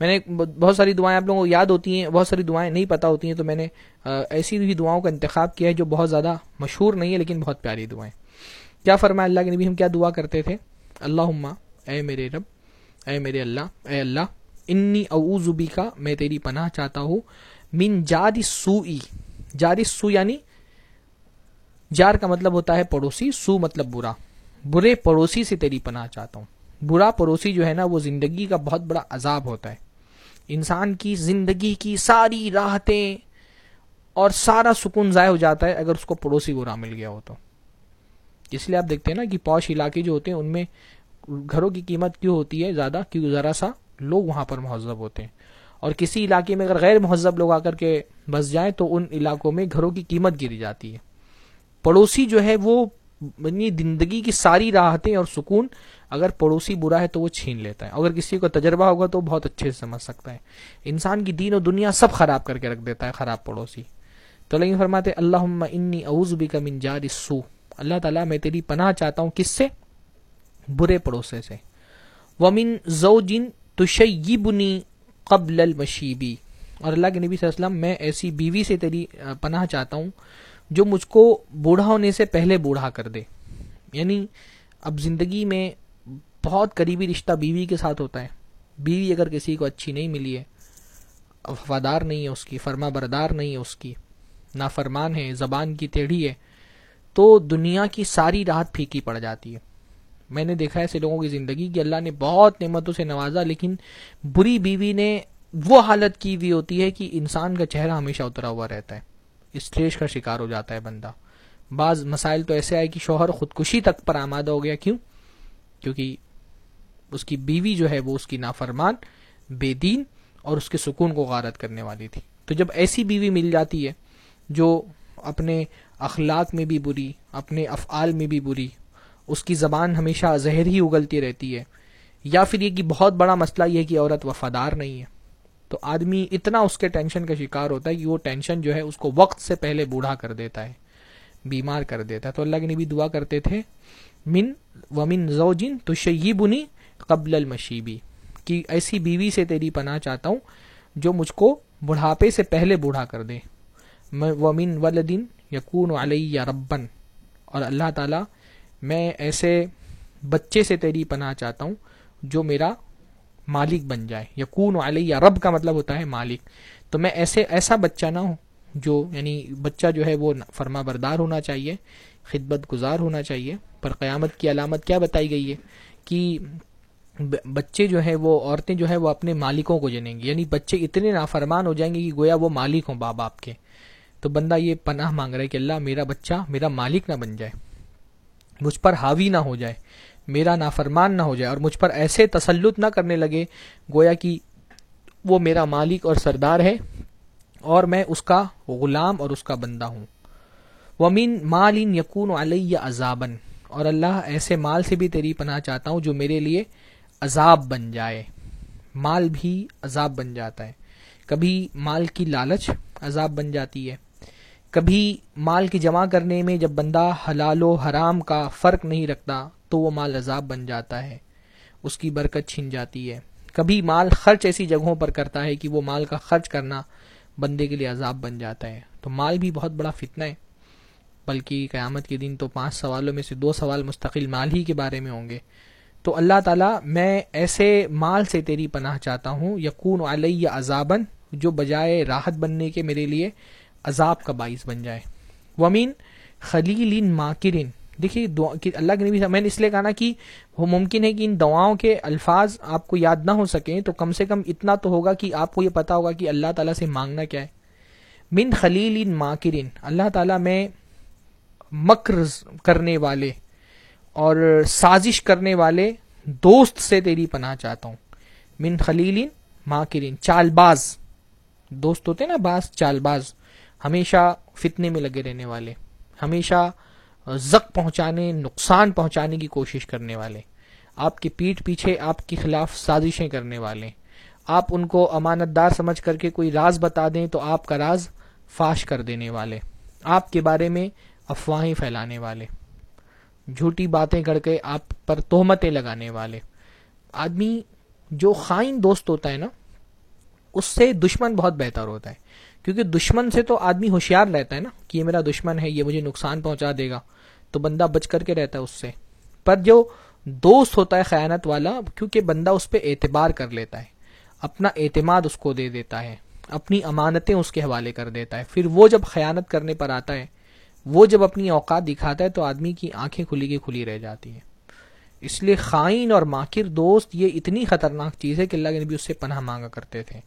میں نے بہت ساری دعائیں آپ لوگوں کو یاد ہوتی ہیں، بہت ساری دعائیں نہیں پتہ ہوتی ہیں، تو میں نے ایسی بھی دعاؤں کا انتخاب کیا ہے جو بہت زیادہ مشہور نہیں ہے، لیکن بہت پیاری دعائیں کیا فرمایا اللہ کے نبی ہم کیا دعا کرتے تھے؟ اللہ اے میرے رب، اے میرے اللہ، اے اللہ، انی اعوذ کا میں تیری پناہ چاہتا ہوں، من جاری سوئی، جاری سو یعنی جار کا مطلب ہوتا ہے پڑوسی، سو مطلب برا، برے پڑوسی سے تیری پناہ چاہتا ہوں۔ برا پڑوسی جو ہے نا، وہ زندگی کا بہت بڑا عذاب ہوتا ہے۔ انسان کی زندگی کی ساری راحتیں اور سارا سکون ضائع ہو جاتا ہے اگر اس کو پڑوسی برا مل گیا ہو تو۔ اس لیے آپ دیکھتے ہیں نا کہ پوش علاقے جو ہوتے ہیں، ان میں گھروں کی قیمت کیوں ہوتی ہے زیادہ؟ کیوں ذرا سا لوگ وہاں پر مہذب ہوتے ہیں۔ اور کسی علاقے میں اگر غیر مہذب لوگ آ کر کے بس جائیں تو ان علاقوں میں گھروں کی قیمت گری جاتی ہے۔ پڑوسی جو ہے وہ یعنی زندگی کی ساری راحتیں اور سکون اگر پڑوسی برا ہے تو وہ چھین لیتا ہے۔ اگر کسی کو تجربہ ہوگا تو بہت اچھے سے سمجھ سکتا ہے۔ انسان کی دین و دنیا سب خراب کر کے رکھ دیتا ہے، خراب پڑوسی۔ تو لیکن فرماتے اللہ انی بھی کا من جار سو اللہ تعالیٰ، میں تیری پناہ چاہتا ہوں کس سے؟ برے پڑوسے سے۔ ومن زو جن تشیبنی قبل المشیبی اور اللہ کے نبی صلی اللہ علیہ وسلم، میں ایسی بیوی سے تیری پناہ چاہتا ہوں جو مجھ کو بوڑھا ہونے سے پہلے بوڑھا کر دے۔ یعنی اب زندگی میں بہت قریبی رشتہ بیوی کے ساتھ ہوتا ہے۔ بیوی اگر کسی کو اچھی نہیں ملی ہے، وفادار نہیں ہے اس کی، فرما بردار نہیں ہے اس کی، نافرمان ہے، زبان کی ٹیڑھی ہے، تو دنیا کی ساری راحت پھیکی پڑ جاتی ہے۔ میں نے دیکھا ایسے لوگوں کی زندگی کہ اللہ نے بہت نعمتوں سے نوازا، لیکن بری بیوی نے وہ حالت کی ہوئی ہوتی ہے کہ انسان کا چہرہ ہمیشہ اترا ہوا رہتا ہے۔ اسٹریج کا شکار ہو جاتا ہے بندہ۔ بعض مسائل تو ایسے آئے کہ شوہر خودکشی تک پر آمادہ ہو گیا۔ کیوں؟ کیونکہ اس کی بیوی جو ہے وہ اس کی نافرمان، بے دین اور اس کے سکون کو غارت کرنے والی تھی۔ تو جب ایسی بیوی مل جاتی ہے جو اپنے اخلاق میں بھی بری، اپنے افعال میں بھی بری، اس کی زبان ہمیشہ زہر ہی اگلتی رہتی ہے، یا پھر یہ کہ بہت بڑا مسئلہ یہ کہ عورت وفادار نہیں ہے، تو آدمی اتنا اس کے ٹینشن کا شکار ہوتا ہے کہ وہ ٹینشن جو ہے اس کو وقت سے پہلے بوڑھا کر دیتا ہے، بیمار کر دیتا ہے۔ تو اللہ کے نبی دعا کرتے تھے، من ومن زوجن تو بنی قبل المشیبی کہ ایسی بیوی سے تیری پناہ چاہتا ہوں جو مجھ کو بڑھاپے سے پہلے بوڑھا کر دے۔ ومن ولدن یقون علیہ ربن اور اللہ تعالی، میں ایسے بچے سے تیری پناہ چاہتا ہوں جو میرا مالک بن جائے۔ یقون علیہ رب کا مطلب ہوتا ہے مالک۔ تو میں ایسے ایسا بچہ نہ ہوں جو یعنی بچہ جو ہے وہ فرما بردار ہونا چاہیے، خدمت گزار ہونا چاہیے۔ پر قیامت کی علامت کیا بتائی گئی ہے؟ کہ بچے جو ہے وہ عورتیں جو ہے وہ اپنے مالکوں کو جنیں گی یعنی بچے اتنے نافرمان ہو جائیں گے کہ گویا وہ مالک ہوں باپ باپ کے۔ تو بندہ یہ پناہ مانگ رہا ہے کہ اللہ میرا بچہ، میرا مالک نہ بن جائے، مجھ پر حاوی نہ ہو جائے، میرا نافرمان نہ ہو جائے، اور مجھ پر ایسے تسلط نہ کرنے لگے گویا کہ وہ میرا مالک اور سردار ہے اور میں اس کا غلام اور اس کا بندہ ہوں۔ ومین مالین یقون علیہ عذابن اور اللہ ایسے مال سے بھی تیری پناہ چاہتا ہوں جو میرے لیے عذاب بن جائے۔ مال بھی عذاب بن جاتا ہے۔ کبھی مال کی لالچ عذاب بن جاتی ہے۔ کبھی مال کی جمع کرنے میں جب بندہ حلال و حرام کا فرق نہیں رکھتا تو وہ مال عذاب بن جاتا ہے۔ اس کی برکت چھن جاتی ہے۔ کبھی مال خرچ ایسی جگہوں پر کرتا ہے کہ وہ مال کا خرچ کرنا بندے کے لیے عذاب بن جاتا ہے۔ تو مال بھی بہت بڑا فتنہ ہے۔ بلکہ قیامت کے دن تو پانچ سوالوں میں سے دو سوال مستقل مال ہی کے بارے میں ہوں گے۔ تو اللہ تعالیٰ میں ایسے مال سے تیری پناہ چاہتا ہوں یقون علیہ عذابن جو بجائے راحت بننے کے میرے لیے عذاب کا باعث بن جائے۔ ومین خلیل ماکرین دیکھیے اللہ کے نبی میں نے اس لیے کہا نا کہ وہ ممکن ہے کہ ان دعاؤں کے الفاظ آپ کو یاد نہ ہو سکیں، تو کم سے کم اتنا تو ہوگا کہ آپ کو یہ پتا ہوگا کہ اللہ تعالیٰ سے مانگنا کیا ہے۔ من خلیل ان ماکرین اللہ تعالیٰ میں مکر کرنے والے اور سازش کرنے والے دوست سے تیری پناہ چاہتا ہوں۔ من خلیل ماکرین چال باز دوست ہوتے نا باز چال باز ہمیشہ فتنے میں لگے رہنے والے۔ ہمیشہ زک پہنچانے، نقصان پہنچانے کی کوشش کرنے والے۔ آپ کی پیٹ پیچھے آپ کے خلاف سازشیں کرنے والے۔ آپ ان کو امانت دار سمجھ کر کے کوئی راز بتا دیں تو آپ کا راز فاش کر دینے والے۔ آپ کے بارے میں افواہیں پھیلانے والے۔ جھوٹی باتیں کر کے آپ پر تہمتیں لگانے والے۔ آدمی جو خائن دوست ہوتا ہے نا، اس سے دشمن بہت بہتر ہوتا ہے۔ کیونکہ دشمن سے تو آدمی ہوشیار رہتا ہے نا کہ یہ میرا دشمن ہے، یہ مجھے نقصان پہنچا دے گا۔ تو بندہ بچ کر کے رہتا ہے اس سے۔ پر جو دوست ہوتا ہے خیانت والا، کیونکہ بندہ اس پہ اعتبار کر لیتا ہے۔ اپنا اعتماد اس کو دے دیتا ہے۔ اپنی امانتیں اس کے حوالے کر دیتا ہے۔ پھر وہ جب خیانت کرنے پر آتا ہے وہ جب اپنی اوقات دکھاتا ہے تو آدمی کی آنکھیں کھلی کی کھلی رہ جاتی ہیں۔ اس لیے خائن اور ماکر دوست یہ اتنی خطرناک چیز ہے کہ اللہ کے نبی اس سے پناہ مانگا کرتے تھے۔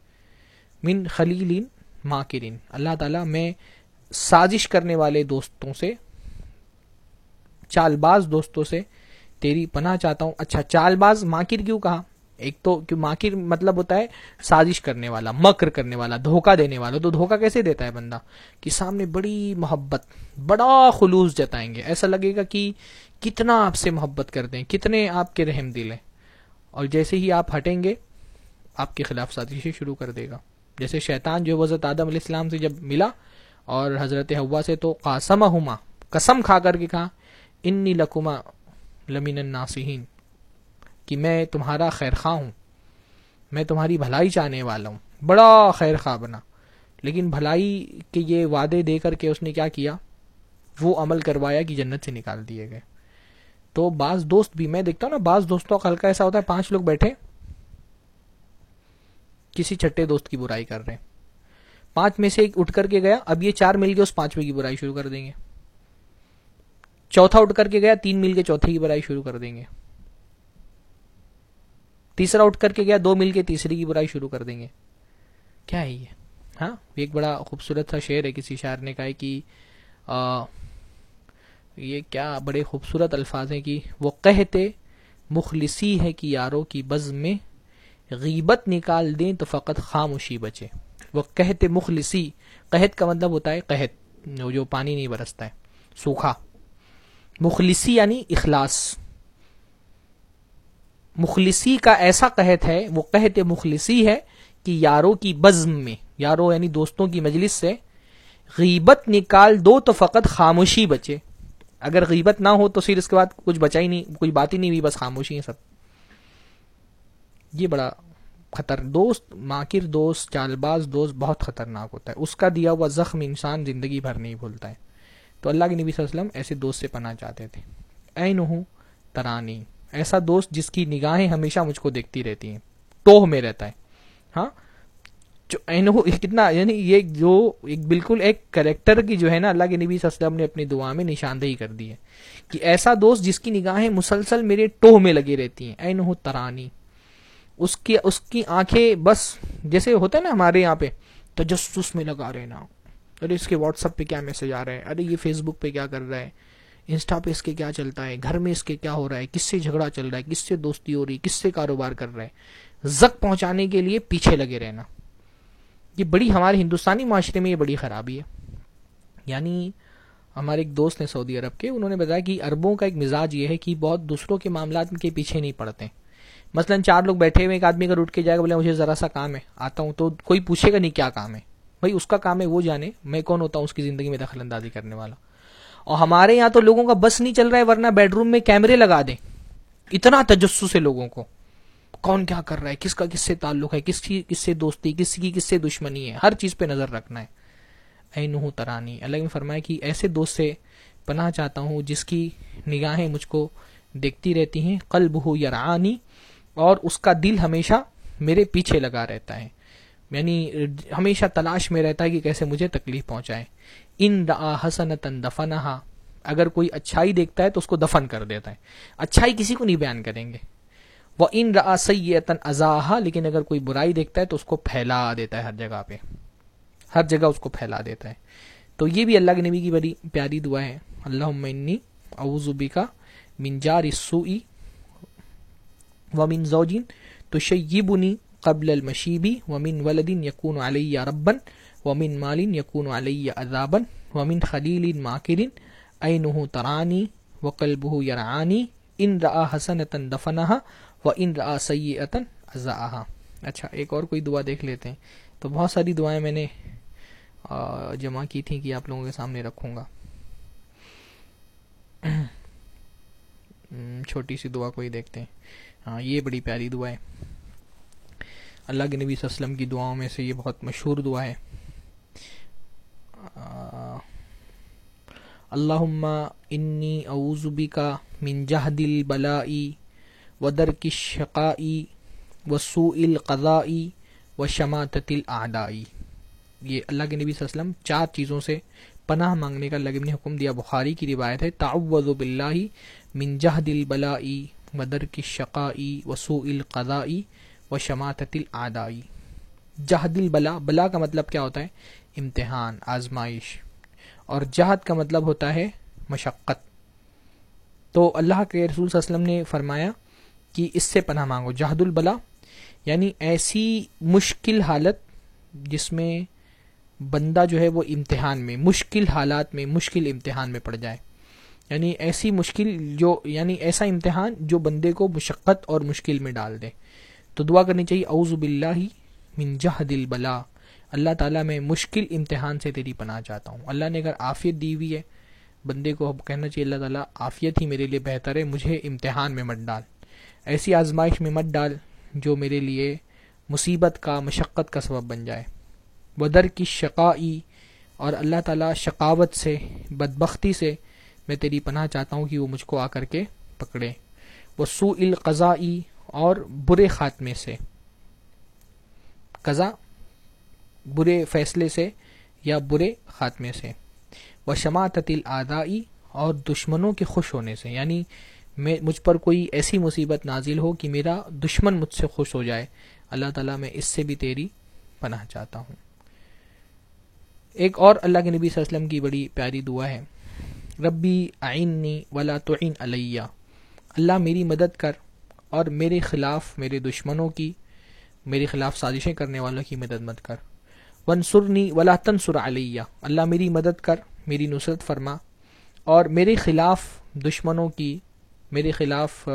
من خلیل ماکرین۔ اللہ تعالیٰ میں سازش کرنے والے دوستوں سے چال باز دوستوں سے تیری پناہ چاہتا ہوں۔ اچھا چال باز ماکر کیوں کہا؟ ایک تو ماکر مطلب ہوتا ہے سازش کرنے والا، مکر کرنے والا، دھوکہ دینے والا، تو دھوکہ کیسے دیتا ہے بندہ؟ کہ سامنے بڑی محبت، بڑا خلوص جتائیں گے۔ ایسا لگے گا کہ کتنا آپ سے محبت کرتے ہیں، کتنے آپ کے رحم دل ہیں۔ اور جیسے ہی آپ ہٹیں گے، آپ کے خلاف سازشیں شروع کر دے گا۔ جیسے شیطان جو حضرت آدم علیہ السلام سے جب ملا اور حضرت ہوا سے تو قاسم ہما قسم کھا کر کے کہا، انی لکما لمین الناسین کہ میں تمہارا خیر خواہ ہوں، میں تمہاری بھلائی چاہنے والا ہوں۔ بڑا خیر خواہ بنا۔ لیکن بھلائی کے یہ وعدے دے کر کے اس نے کیا کیا؟ وہ عمل کروایا کہ جنت سے نکال دیے گئے۔ تو بعض دوست بھی، میں دیکھتا ہوں نا، بعض دوستوں کا ہلکا ایسا ہوتا ہے، پانچ لوگ بیٹھے، کسی چھٹے دوست کی برائی کر رہے ہیں۔ پانچ میں سے ایک اٹھ کر کے گیا، اب یہ چار مل کے اس پانچویں کی برائی شروع کر دیں گے۔ چوتھا اٹھ کر کے گیا، تین مل کے چوتھے کی برائی شروع کر دیں گے۔ تیسرا اٹھ کر کے گیا، دو مل کے تیسری کی برائی شروع کر دیں گے۔ کیا ہے یہ؟ ہاں ایک بڑا خوبصورت سا شعر ہے کسی شاعر نے کہا کہ یہ کیا بڑے خوبصورت الفاظ ہیں کہ وہ کہتے مخلصی ہے کہ یاروں کی بز میں غیبت نکال دیں تو فقط خاموشی بچے۔ وہ کہتے مخلصی، قحط کا مطلب ہوتا ہے قحط، جو پانی نہیں برستا ہے، سوکھا۔ مخلصی یعنی اخلاص۔ مخلصی کا ایسا قحط ہے، وہ قحط مخلصی ہے کہ یاروں کی بزم میں، یاروں یعنی دوستوں کی مجلس سے غیبت نکال دو تو فقط خاموشی بچے۔ اگر غیبت نہ ہو تو پھر اس کے بعد کچھ بچا ہی نہیں کچھ بات ہی نہیں ہوئی، بس خاموشی ہے سب۔ یہ بڑا خطر، دوست، ماکر دوست چال باز دوست بہت خطرناک ہوتا ہے۔ اس کا دیا ہوا زخم انسان زندگی بھر نہیں بھولتا ہے۔ تو اللہ کے نبی صلی اللہ علیہ وسلم ایسے دوست سے پناہ چاہتے تھے۔ این ہوں ترانی۔ ایسا دوست جس کی نگاہیں ہمیشہ مجھ کو دیکھتی رہتی ہیں۔ ٹوہ میں رہتا ہے۔ ہاں؟ جو کتنا یعنی یہ جو ایک بالکل ایک کریکٹر کی جو ہے نا، اللہ کے نبی صلی اللہ علیہ وسلم نے اپنی دعا میں نشاندہی کر دی ہے۔ کہ ایسا دوست جس کی نگاہیں مسلسل میرے ٹوہ میں لگی رہتی ہیں۔ این ہو ترانی۔ اس کی اس کی آنکھیں بس جیسے ہوتا ہے نا ہمارے یہاں پہ، تجسس میں لگا رہے نا ارے اس کے واٹس ایپ پہ کیا میسج آ رہا ہے؟ ارے یہ فیس بک پہ کیا کر رہا ہے؟ انسٹا پہ اس کے کیا چلتا ہے؟ گھر میں اس کے کیا ہو رہا ہے؟ کس سے جھگڑا چل رہا ہے؟ کس سے دوستی ہو رہی ہے؟ کس سے کاروبار کر رہا ہے؟ زک پہنچانے کے لیے پیچھے لگے رہنا۔ یہ بڑی ہمارے ہندوستانی معاشرے میں یہ بڑی خرابی ہے۔ یعنی ہمارے ایک دوست نے سعودی عرب کے، انہوں نے بتایا کہ اربوں کا ایک مزاج یہ ہے کہ بہت دوسروں کے معاملات کے پیچھے نہیں پڑتے مثلاً چار لوگ بیٹھے ہوئے، ایک آدمی اگر اٹھ کے جائے گا، بولے مجھے ذرا سا کام ہے، آتا ہوں تو کوئی پوچھے گا نہیں کیا کام ہے۔ بھائی، اس کا کام ہے وہ جانے، میں کون ہوتا ہوں اس کی زندگی میں دخل اندازی کرنے والا؟ اور ہمارے یہاں تو لوگوں کا بس نہیں چل رہا ہے، ورنہ بیڈ روم میں کیمرے لگا دیں۔ اتنا تجسس ہے لوگوں کو۔ کون کیا کر رہا ہے؟ کس کا کس سے تعلق ہے؟ کس کی، کس سے دوستی، کس کی، کس سے دشمنی ہے؟ ہر چیز پہ نظر رکھنا ہے۔ اے نوح ترانی۔ اللہ نے فرمایا کہ ایسے دوست سے پناہ چاہتا ہوں جس کی نگاہیں مجھ کو دیکھتی رہتی ہیں۔ قلب ہو یا اور اس کا دل ہمیشہ میرے پیچھے لگا رہتا ہے۔ یعنی ہمیشہ تلاش میں رہتا ہے کہ کیسے مجھے تکلیف پہنچائے۔ ان را حسن تن دفنہا۔ اگر کوئی اچھائی دیکھتا ہے تو اس کو دفن کر دیتا ہے۔ اچھائی کسی کو نہیں بیان کریں گے۔ وہ ان را سیتن ازاحا لیکن اگر کوئی برائی دیکھتا ہے تو اس کو پھیلا دیتا ہے ہر جگہ پہ۔ ہر جگہ اس کو پھیلا دیتا ہے۔ تو یہ بھی اللہ کے نبی کی بڑی پیاری دعا ہے۔ اللہ اعوذ کا منجار سوئی ومن زوجین تو شیبنی قبل المشیبی ومن ولدین یقون علیہ ربن۔ ومن مالن یقون علیہ عذابن ومن خلیل ماکرین نہ ترانی و یرعانی، ان را حسن تن دفنہ و ان را سی عطن اچھا ایک اور کوئی دعا دیکھ لیتے ہیں۔ تو بہت ساری دعائیں میں نے جمع کی تھیں کہ آپ لوگوں کے سامنے رکھوں گا۔ چھوٹی سی دعا کوئی دیکھتے ہیں۔ ہاں یہ بڑی پیاری دعا ہے۔ اللہ کے نبی صلی اللہ علیہ وسلم کی دعاؤں میں سے یہ بہت مشہور دعا ہے۔ اللہ انی اعوذ کا من جہد البلائی و درک شقائی و سو القضائی و شماعت العدائی یہ اللہ کے نبی صلی اللہ علیہ وسلم چار چیزوں سے پناہ مانگنے کا اللہ نے حکم دیا۔ بخاری کی روایت ہے، تعوذ باللہ من جہد البلائی و درک شقائی و سو القضائی و شماعت العدائی جہد البلا، بلا کا مطلب کیا ہوتا ہے؟ امتحان، آزمائش۔ اور جہد کا مطلب ہوتا ہے مشقت۔ تو اللہ کے رسول صلی اللہ علیہ وسلم نے فرمایا کہ اس سے پناہ مانگو جہد البلا یعنی ایسی مشکل حالت جس میں بندہ جو ہے وہ امتحان میں، مشکل حالات میں، مشکل امتحان میں پڑ جائے۔ یعنی ایسی مشکل جو یعنی ایسا امتحان جو بندے کو مشقت اور مشکل میں ڈال دے۔ تو دعا کرنی چاہیے اوز باللہ من جہد البلا اللہ تعالیٰ میں مشکل امتحان سے تیری پناہ چاہتا ہوں۔ اللہ نے اگر عافیت دی ہوئی ہے، بندے کو کہنا چاہیے، اللہ تعالیٰ عافیت ہی میرے لیے بہتر ہے، مجھے امتحان میں مت ڈال۔ ایسی آزمائش میں مت ڈال جو میرے لیے مصیبت کا، مشقت کا سبب بن جائے۔ بدر کی شقائی اور اللہ تعالیٰ شقاوت سے، بدبختی سے میں تیری پناہ چاہتا ہوں کہ وہ مجھ کو آ کر کے پکڑے۔ وہ سو القضائی اور برے خاتمے سے۔ قضا برے فیصلے سے یا برے خاتمے سے۔ وہ شمع تطل آدائی اور دشمنوں کے خوش ہونے سے۔ یعنی میں مجھ پر کوئی ایسی مصیبت نازل ہو کہ میرا دشمن مجھ سے خوش ہو جائے۔ اللہ تعالیٰ میں اس سے بھی تیری پناہ چاہتا ہوں۔ ایک اور اللہ کے نبی صلی اللہ علیہ وسلم کی بڑی پیاری دعا ہے۔ ربی آئینی ولا تعین علیہ۔ اللہ میری مدد کر اور میرے خلاف میرے دشمنوں کی میرے خلاف سازشیں کرنے والوں کی مدد مت کر۔ ون سرنی ولا تنسر علیہ۔ اللہ میری مدد کر، میری نصرت فرما۔ اور میرے خلاف دشمنوں کی، میرے خلاف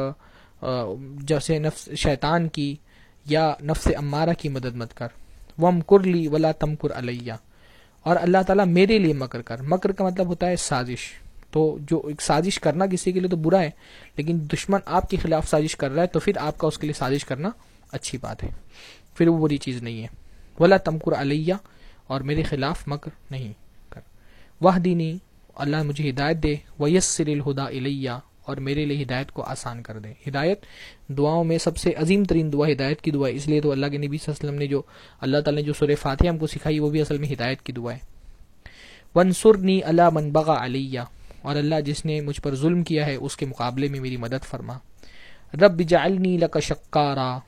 جیسے نفس شیطان کی یا نفس امارہ کی مدد مت کر۔ وم کرلی ولا تمکر علیہ۔ اور اللہ تعالیٰ میرے لیے مکر کر۔ مکر کا مطلب ہوتا ہے سازش۔ تو جو ایک سازش کرنا کسی کے لیے تو برا ہے، لیکن دشمن آپ کے خلاف سازش کر رہا ہے تو پھر آپ کا اس کے لیے سازش کرنا اچھی بات ہے۔ پھر وہ بری چیز نہیں ہے۔ ولا تمکر علیہ اور میرے خلاف مکر نہیں کر۔ وہ دینی، اللہ مجھے ہدایت دے۔ ویسر الہدا علیہ اور میرے لیے ہدایت کو آسان کر دے۔ ہدایت دعاؤں میں سب سے عظیم ترین دعا، ہدایت کی دعا ہے۔ اس لیے تو اللہ کے نبی صلی اللہ علیہ وسلم نے جو اللہ تعالیٰ نے جو سر فاتحہ ہم کو سکھائی، وہ بھی اصل میں ہدایت کی دعا ہے۔ ونسرنی اللہ من بغا علیہ اور اللہ جس نے مجھ پر ظلم کیا ہے، اس کے مقابلے میں میری مدد فرما۔ رب جعلنی لک شکارا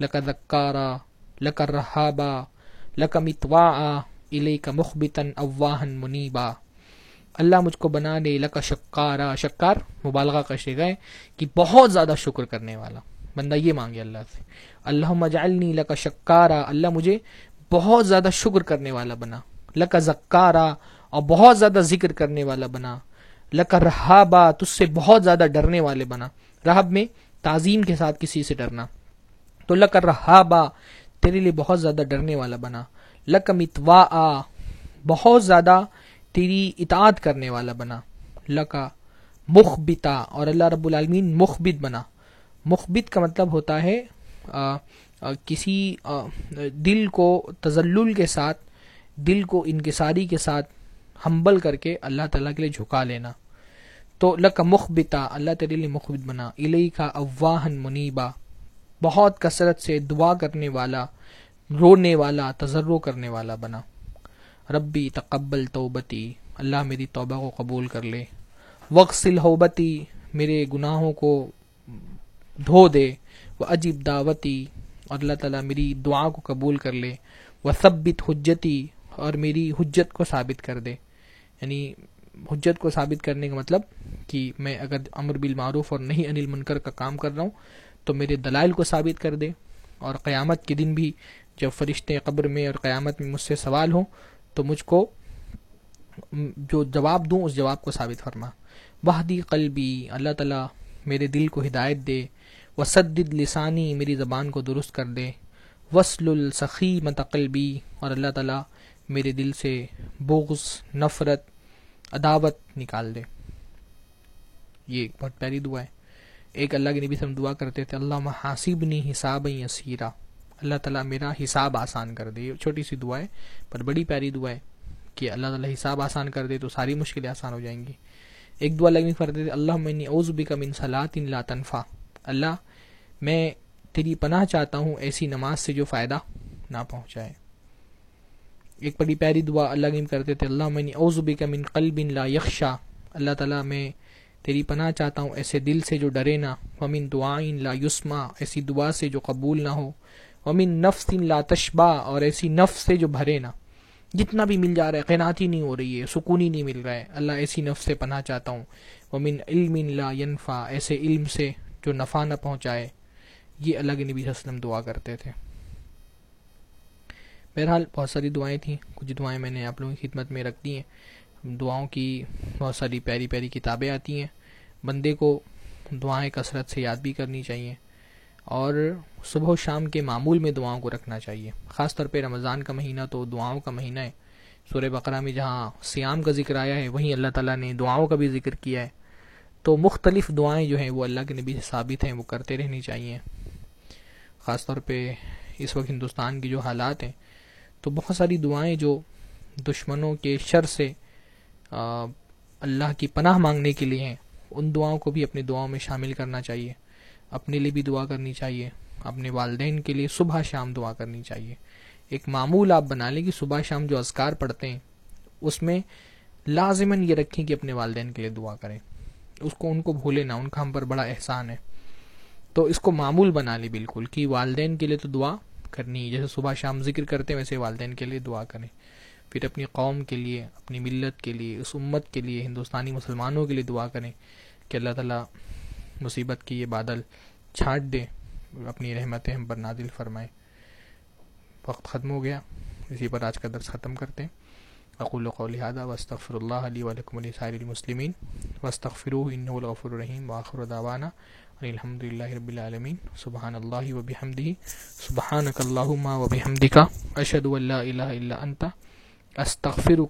لک ذکارا لک رحابا لک متوا الیک مخبتن اواہن منیبا۔ اللہ مجھ کو بنا دے، لکا شکارا۔ شکار مبالغہ کا شگا کہ بہت زیادہ شکر کرنے والا۔ بندہ یہ مانگے اللہ سے اللہ مجالنی لکا شکارا۔ اللہ مجھے بہت زیادہ شکر کرنے والا بنا۔ لکا زکارا اور بہت زیادہ ذکر کرنے والا بنا۔ لکا رہابا تج سے بہت زیادہ ڈرنے والے بنا۔ رہب میں تعظیم کے ساتھ کسی سے ڈرنا۔ تو لکا رہابا تیرے لیے بہت زیادہ ڈرنے والا بنا۔ لک متوا بہت زیادہ تیری اطاعت کرنے والا بنا۔ لکا مخبتا اور اللہ رب العالمین مخبت بنا۔ مخبت کا مطلب ہوتا ہے آ, آ, کسی آ, دل کو تزلل کے ساتھ دل کو انکساری کے ساتھ ہمبل کر کے اللہ تعالیٰ کے لیے جھکا لینا۔ تو لک مخبتا اللہ تیرے لیے مخبت بنا۔ علی کا اواہن منیبا بہت کثرت سے دعا کرنے والا رونے والا تجرو کرنے والا بنا۔ ربی، تقبل توبتی، اللہ میری توبہ کو قبول کر لے۔ وقصل ہوبتی میرے گناہوں کو دھو دے۔ وہ عجیب دعوتی اور اللہ تعالیٰ میری دعا کو قبول کر لے۔ وہ ثبت حجتی، اور میری حجت کو ثابت کر دے۔ یعنی حجت کو ثابت کرنے کا مطلب کہ میں اگر امر بالمعروف اور نہیں انل منکر کا کام کر رہا ہوں تو میرے دلائل کو ثابت کر دے۔ اور قیامت کے دن بھی جب فرشتے قبر میں اور قیامت میں مجھ سے سوال ہوں تو مجھ کو جو جواب دوں اس جواب کو ثابت فرما۔ وحدی قلبی، اللہ تعالیٰ میرے دل کو ہدایت دے۔ وسدد لسانی، میری زبان کو درست کر دے۔ وصل السخی متقلبی اور اللہ تعالیٰ میرے دل سے بغض، نفرت، عداوت نکال دے۔ یہ ایک بہت پیاری دعا ہے۔ ایک اللہ کے نبی سے ہم دعا کرتے تھے اللہ محاسبنی حساب یسیرا۔ اللہ تعالیٰ میرا حساب آسان کر دے، چھوٹی سی دعا ہے، پر بڑی پیاری دعا ہے کہ اللہ تعالیٰ حساب آسان کر دے تو ساری مشکلیں آسان ہو جائیں گی۔ ایک دعا لگنی کرتے تھے اللہ منی اوز بک من صلاۃ لا تنفع۔ اللہ، میں تیری پناہ چاہتا ہوں ایسی نماز سے جو فائدہ نہ پہنچائے۔ ایک بڑی پیاری دعا اللہ گیم کرتے تھے اللہ منی اوز بک من قلب لا یخشا۔ اللہ تعالیٰ، میں تیری پناہ چاہتا ہوں ایسے دل سے جو ڈرے نہ، ومن دعائن لا یسما ایسی دعا سے جو قبول نہ ہو۔ ومن نفس لا تشبا اور ایسی نفس سے جو بھرے نہ۔ جتنا بھی مل جا رہا ہے قیناتی نہیں ہو رہی ہے، سکون ہی نہیں مل رہا ہے۔ اللہ ایسی نفس سے پناہ چاہتا ہوں۔ ومن علم لا ینفع ایسے علم سے جو نفع نہ پہنچائے۔ یہ اللہ کے نبی وسلم دعا کرتے تھے۔ بہرحال بہت ساری دعائیں تھیں۔ کچھ دعائیں میں نے آپ لوگوں کی خدمت میں رکھ دی ہیں۔ دعاؤں کی بہت ساری پیاری پیاری کتابیں آتی ہیں۔ بندے کو دعائیں کثرت سے یاد بھی کرنی چاہیے۔ اور صبح و شام کے معمول میں دعاؤں کو رکھنا چاہیے۔ خاص طور پہ رمضان کا مہینہ تو دعاؤں کا مہینہ ہے۔ سورہ بقرہ میں جہاں سیام کا ذکر آیا ہے، وہیں اللہ تعالیٰ نے دعاؤں کا بھی ذکر کیا ہے۔ تو مختلف دعائیں جو ہیں وہ اللہ کے نبی سے ثابت ہیں، وہ کرتے رہنی چاہیے۔ خاص طور پہ اس وقت ہندوستان کی جو حالات ہیں، تو بہت ساری دعائیں جو دشمنوں کے شر سے اللہ کی پناہ مانگنے کے لیے ہیں، ان دعاؤں کو بھی اپنی دعاؤں میں شامل کرنا چاہیے۔ اپنے لیے بھی دعا کرنی چاہیے، اپنے والدین کے لیے صبح شام دعا کرنی چاہیے۔ ایک معمول آپ بنا لیں کہ صبح شام جو اذکار پڑھتے ہیں، اس میں لازماً یہ رکھیں کہ اپنے والدین کے لیے دعا کریں۔ اس کو ان کو بھولے نہ، ان کا ہم پر بڑا احسان ہے۔ تو اس کو معمول بنا لیں بالکل کہ والدین کے لیے تو دعا کرنی ہے جیسے صبح شام ذکر کرتے ہیں، ویسے والدین کے لیے دعا کریں۔ پھر اپنی قوم کے لیے، اپنی ملت کے لیے، اس امت کے لیے، ہندوستانی مسلمانوں کے لیے دعا کریں کہ اللہ تعالیٰ مصیبت کی یہ بادل چھانٹ دے اپنی رحمتیں ہم پر نادل فرمائیں۔ وقت ختم ہو گیا، اسی پر آج کا درس ختم کرتے ہیں۔ اقول و لہٰذا وصطفر اللہ علیہ ولکم علیہ سائر المسلمین۔ وصطفر ان الغفر الرحیم۔ واخر داوانہ الحمد للہ رب العالمین۔ سبحان اللہ وب حمدی سبحان اللہ وب حمدی اشد اللہ الہ اللہ انتا استغفر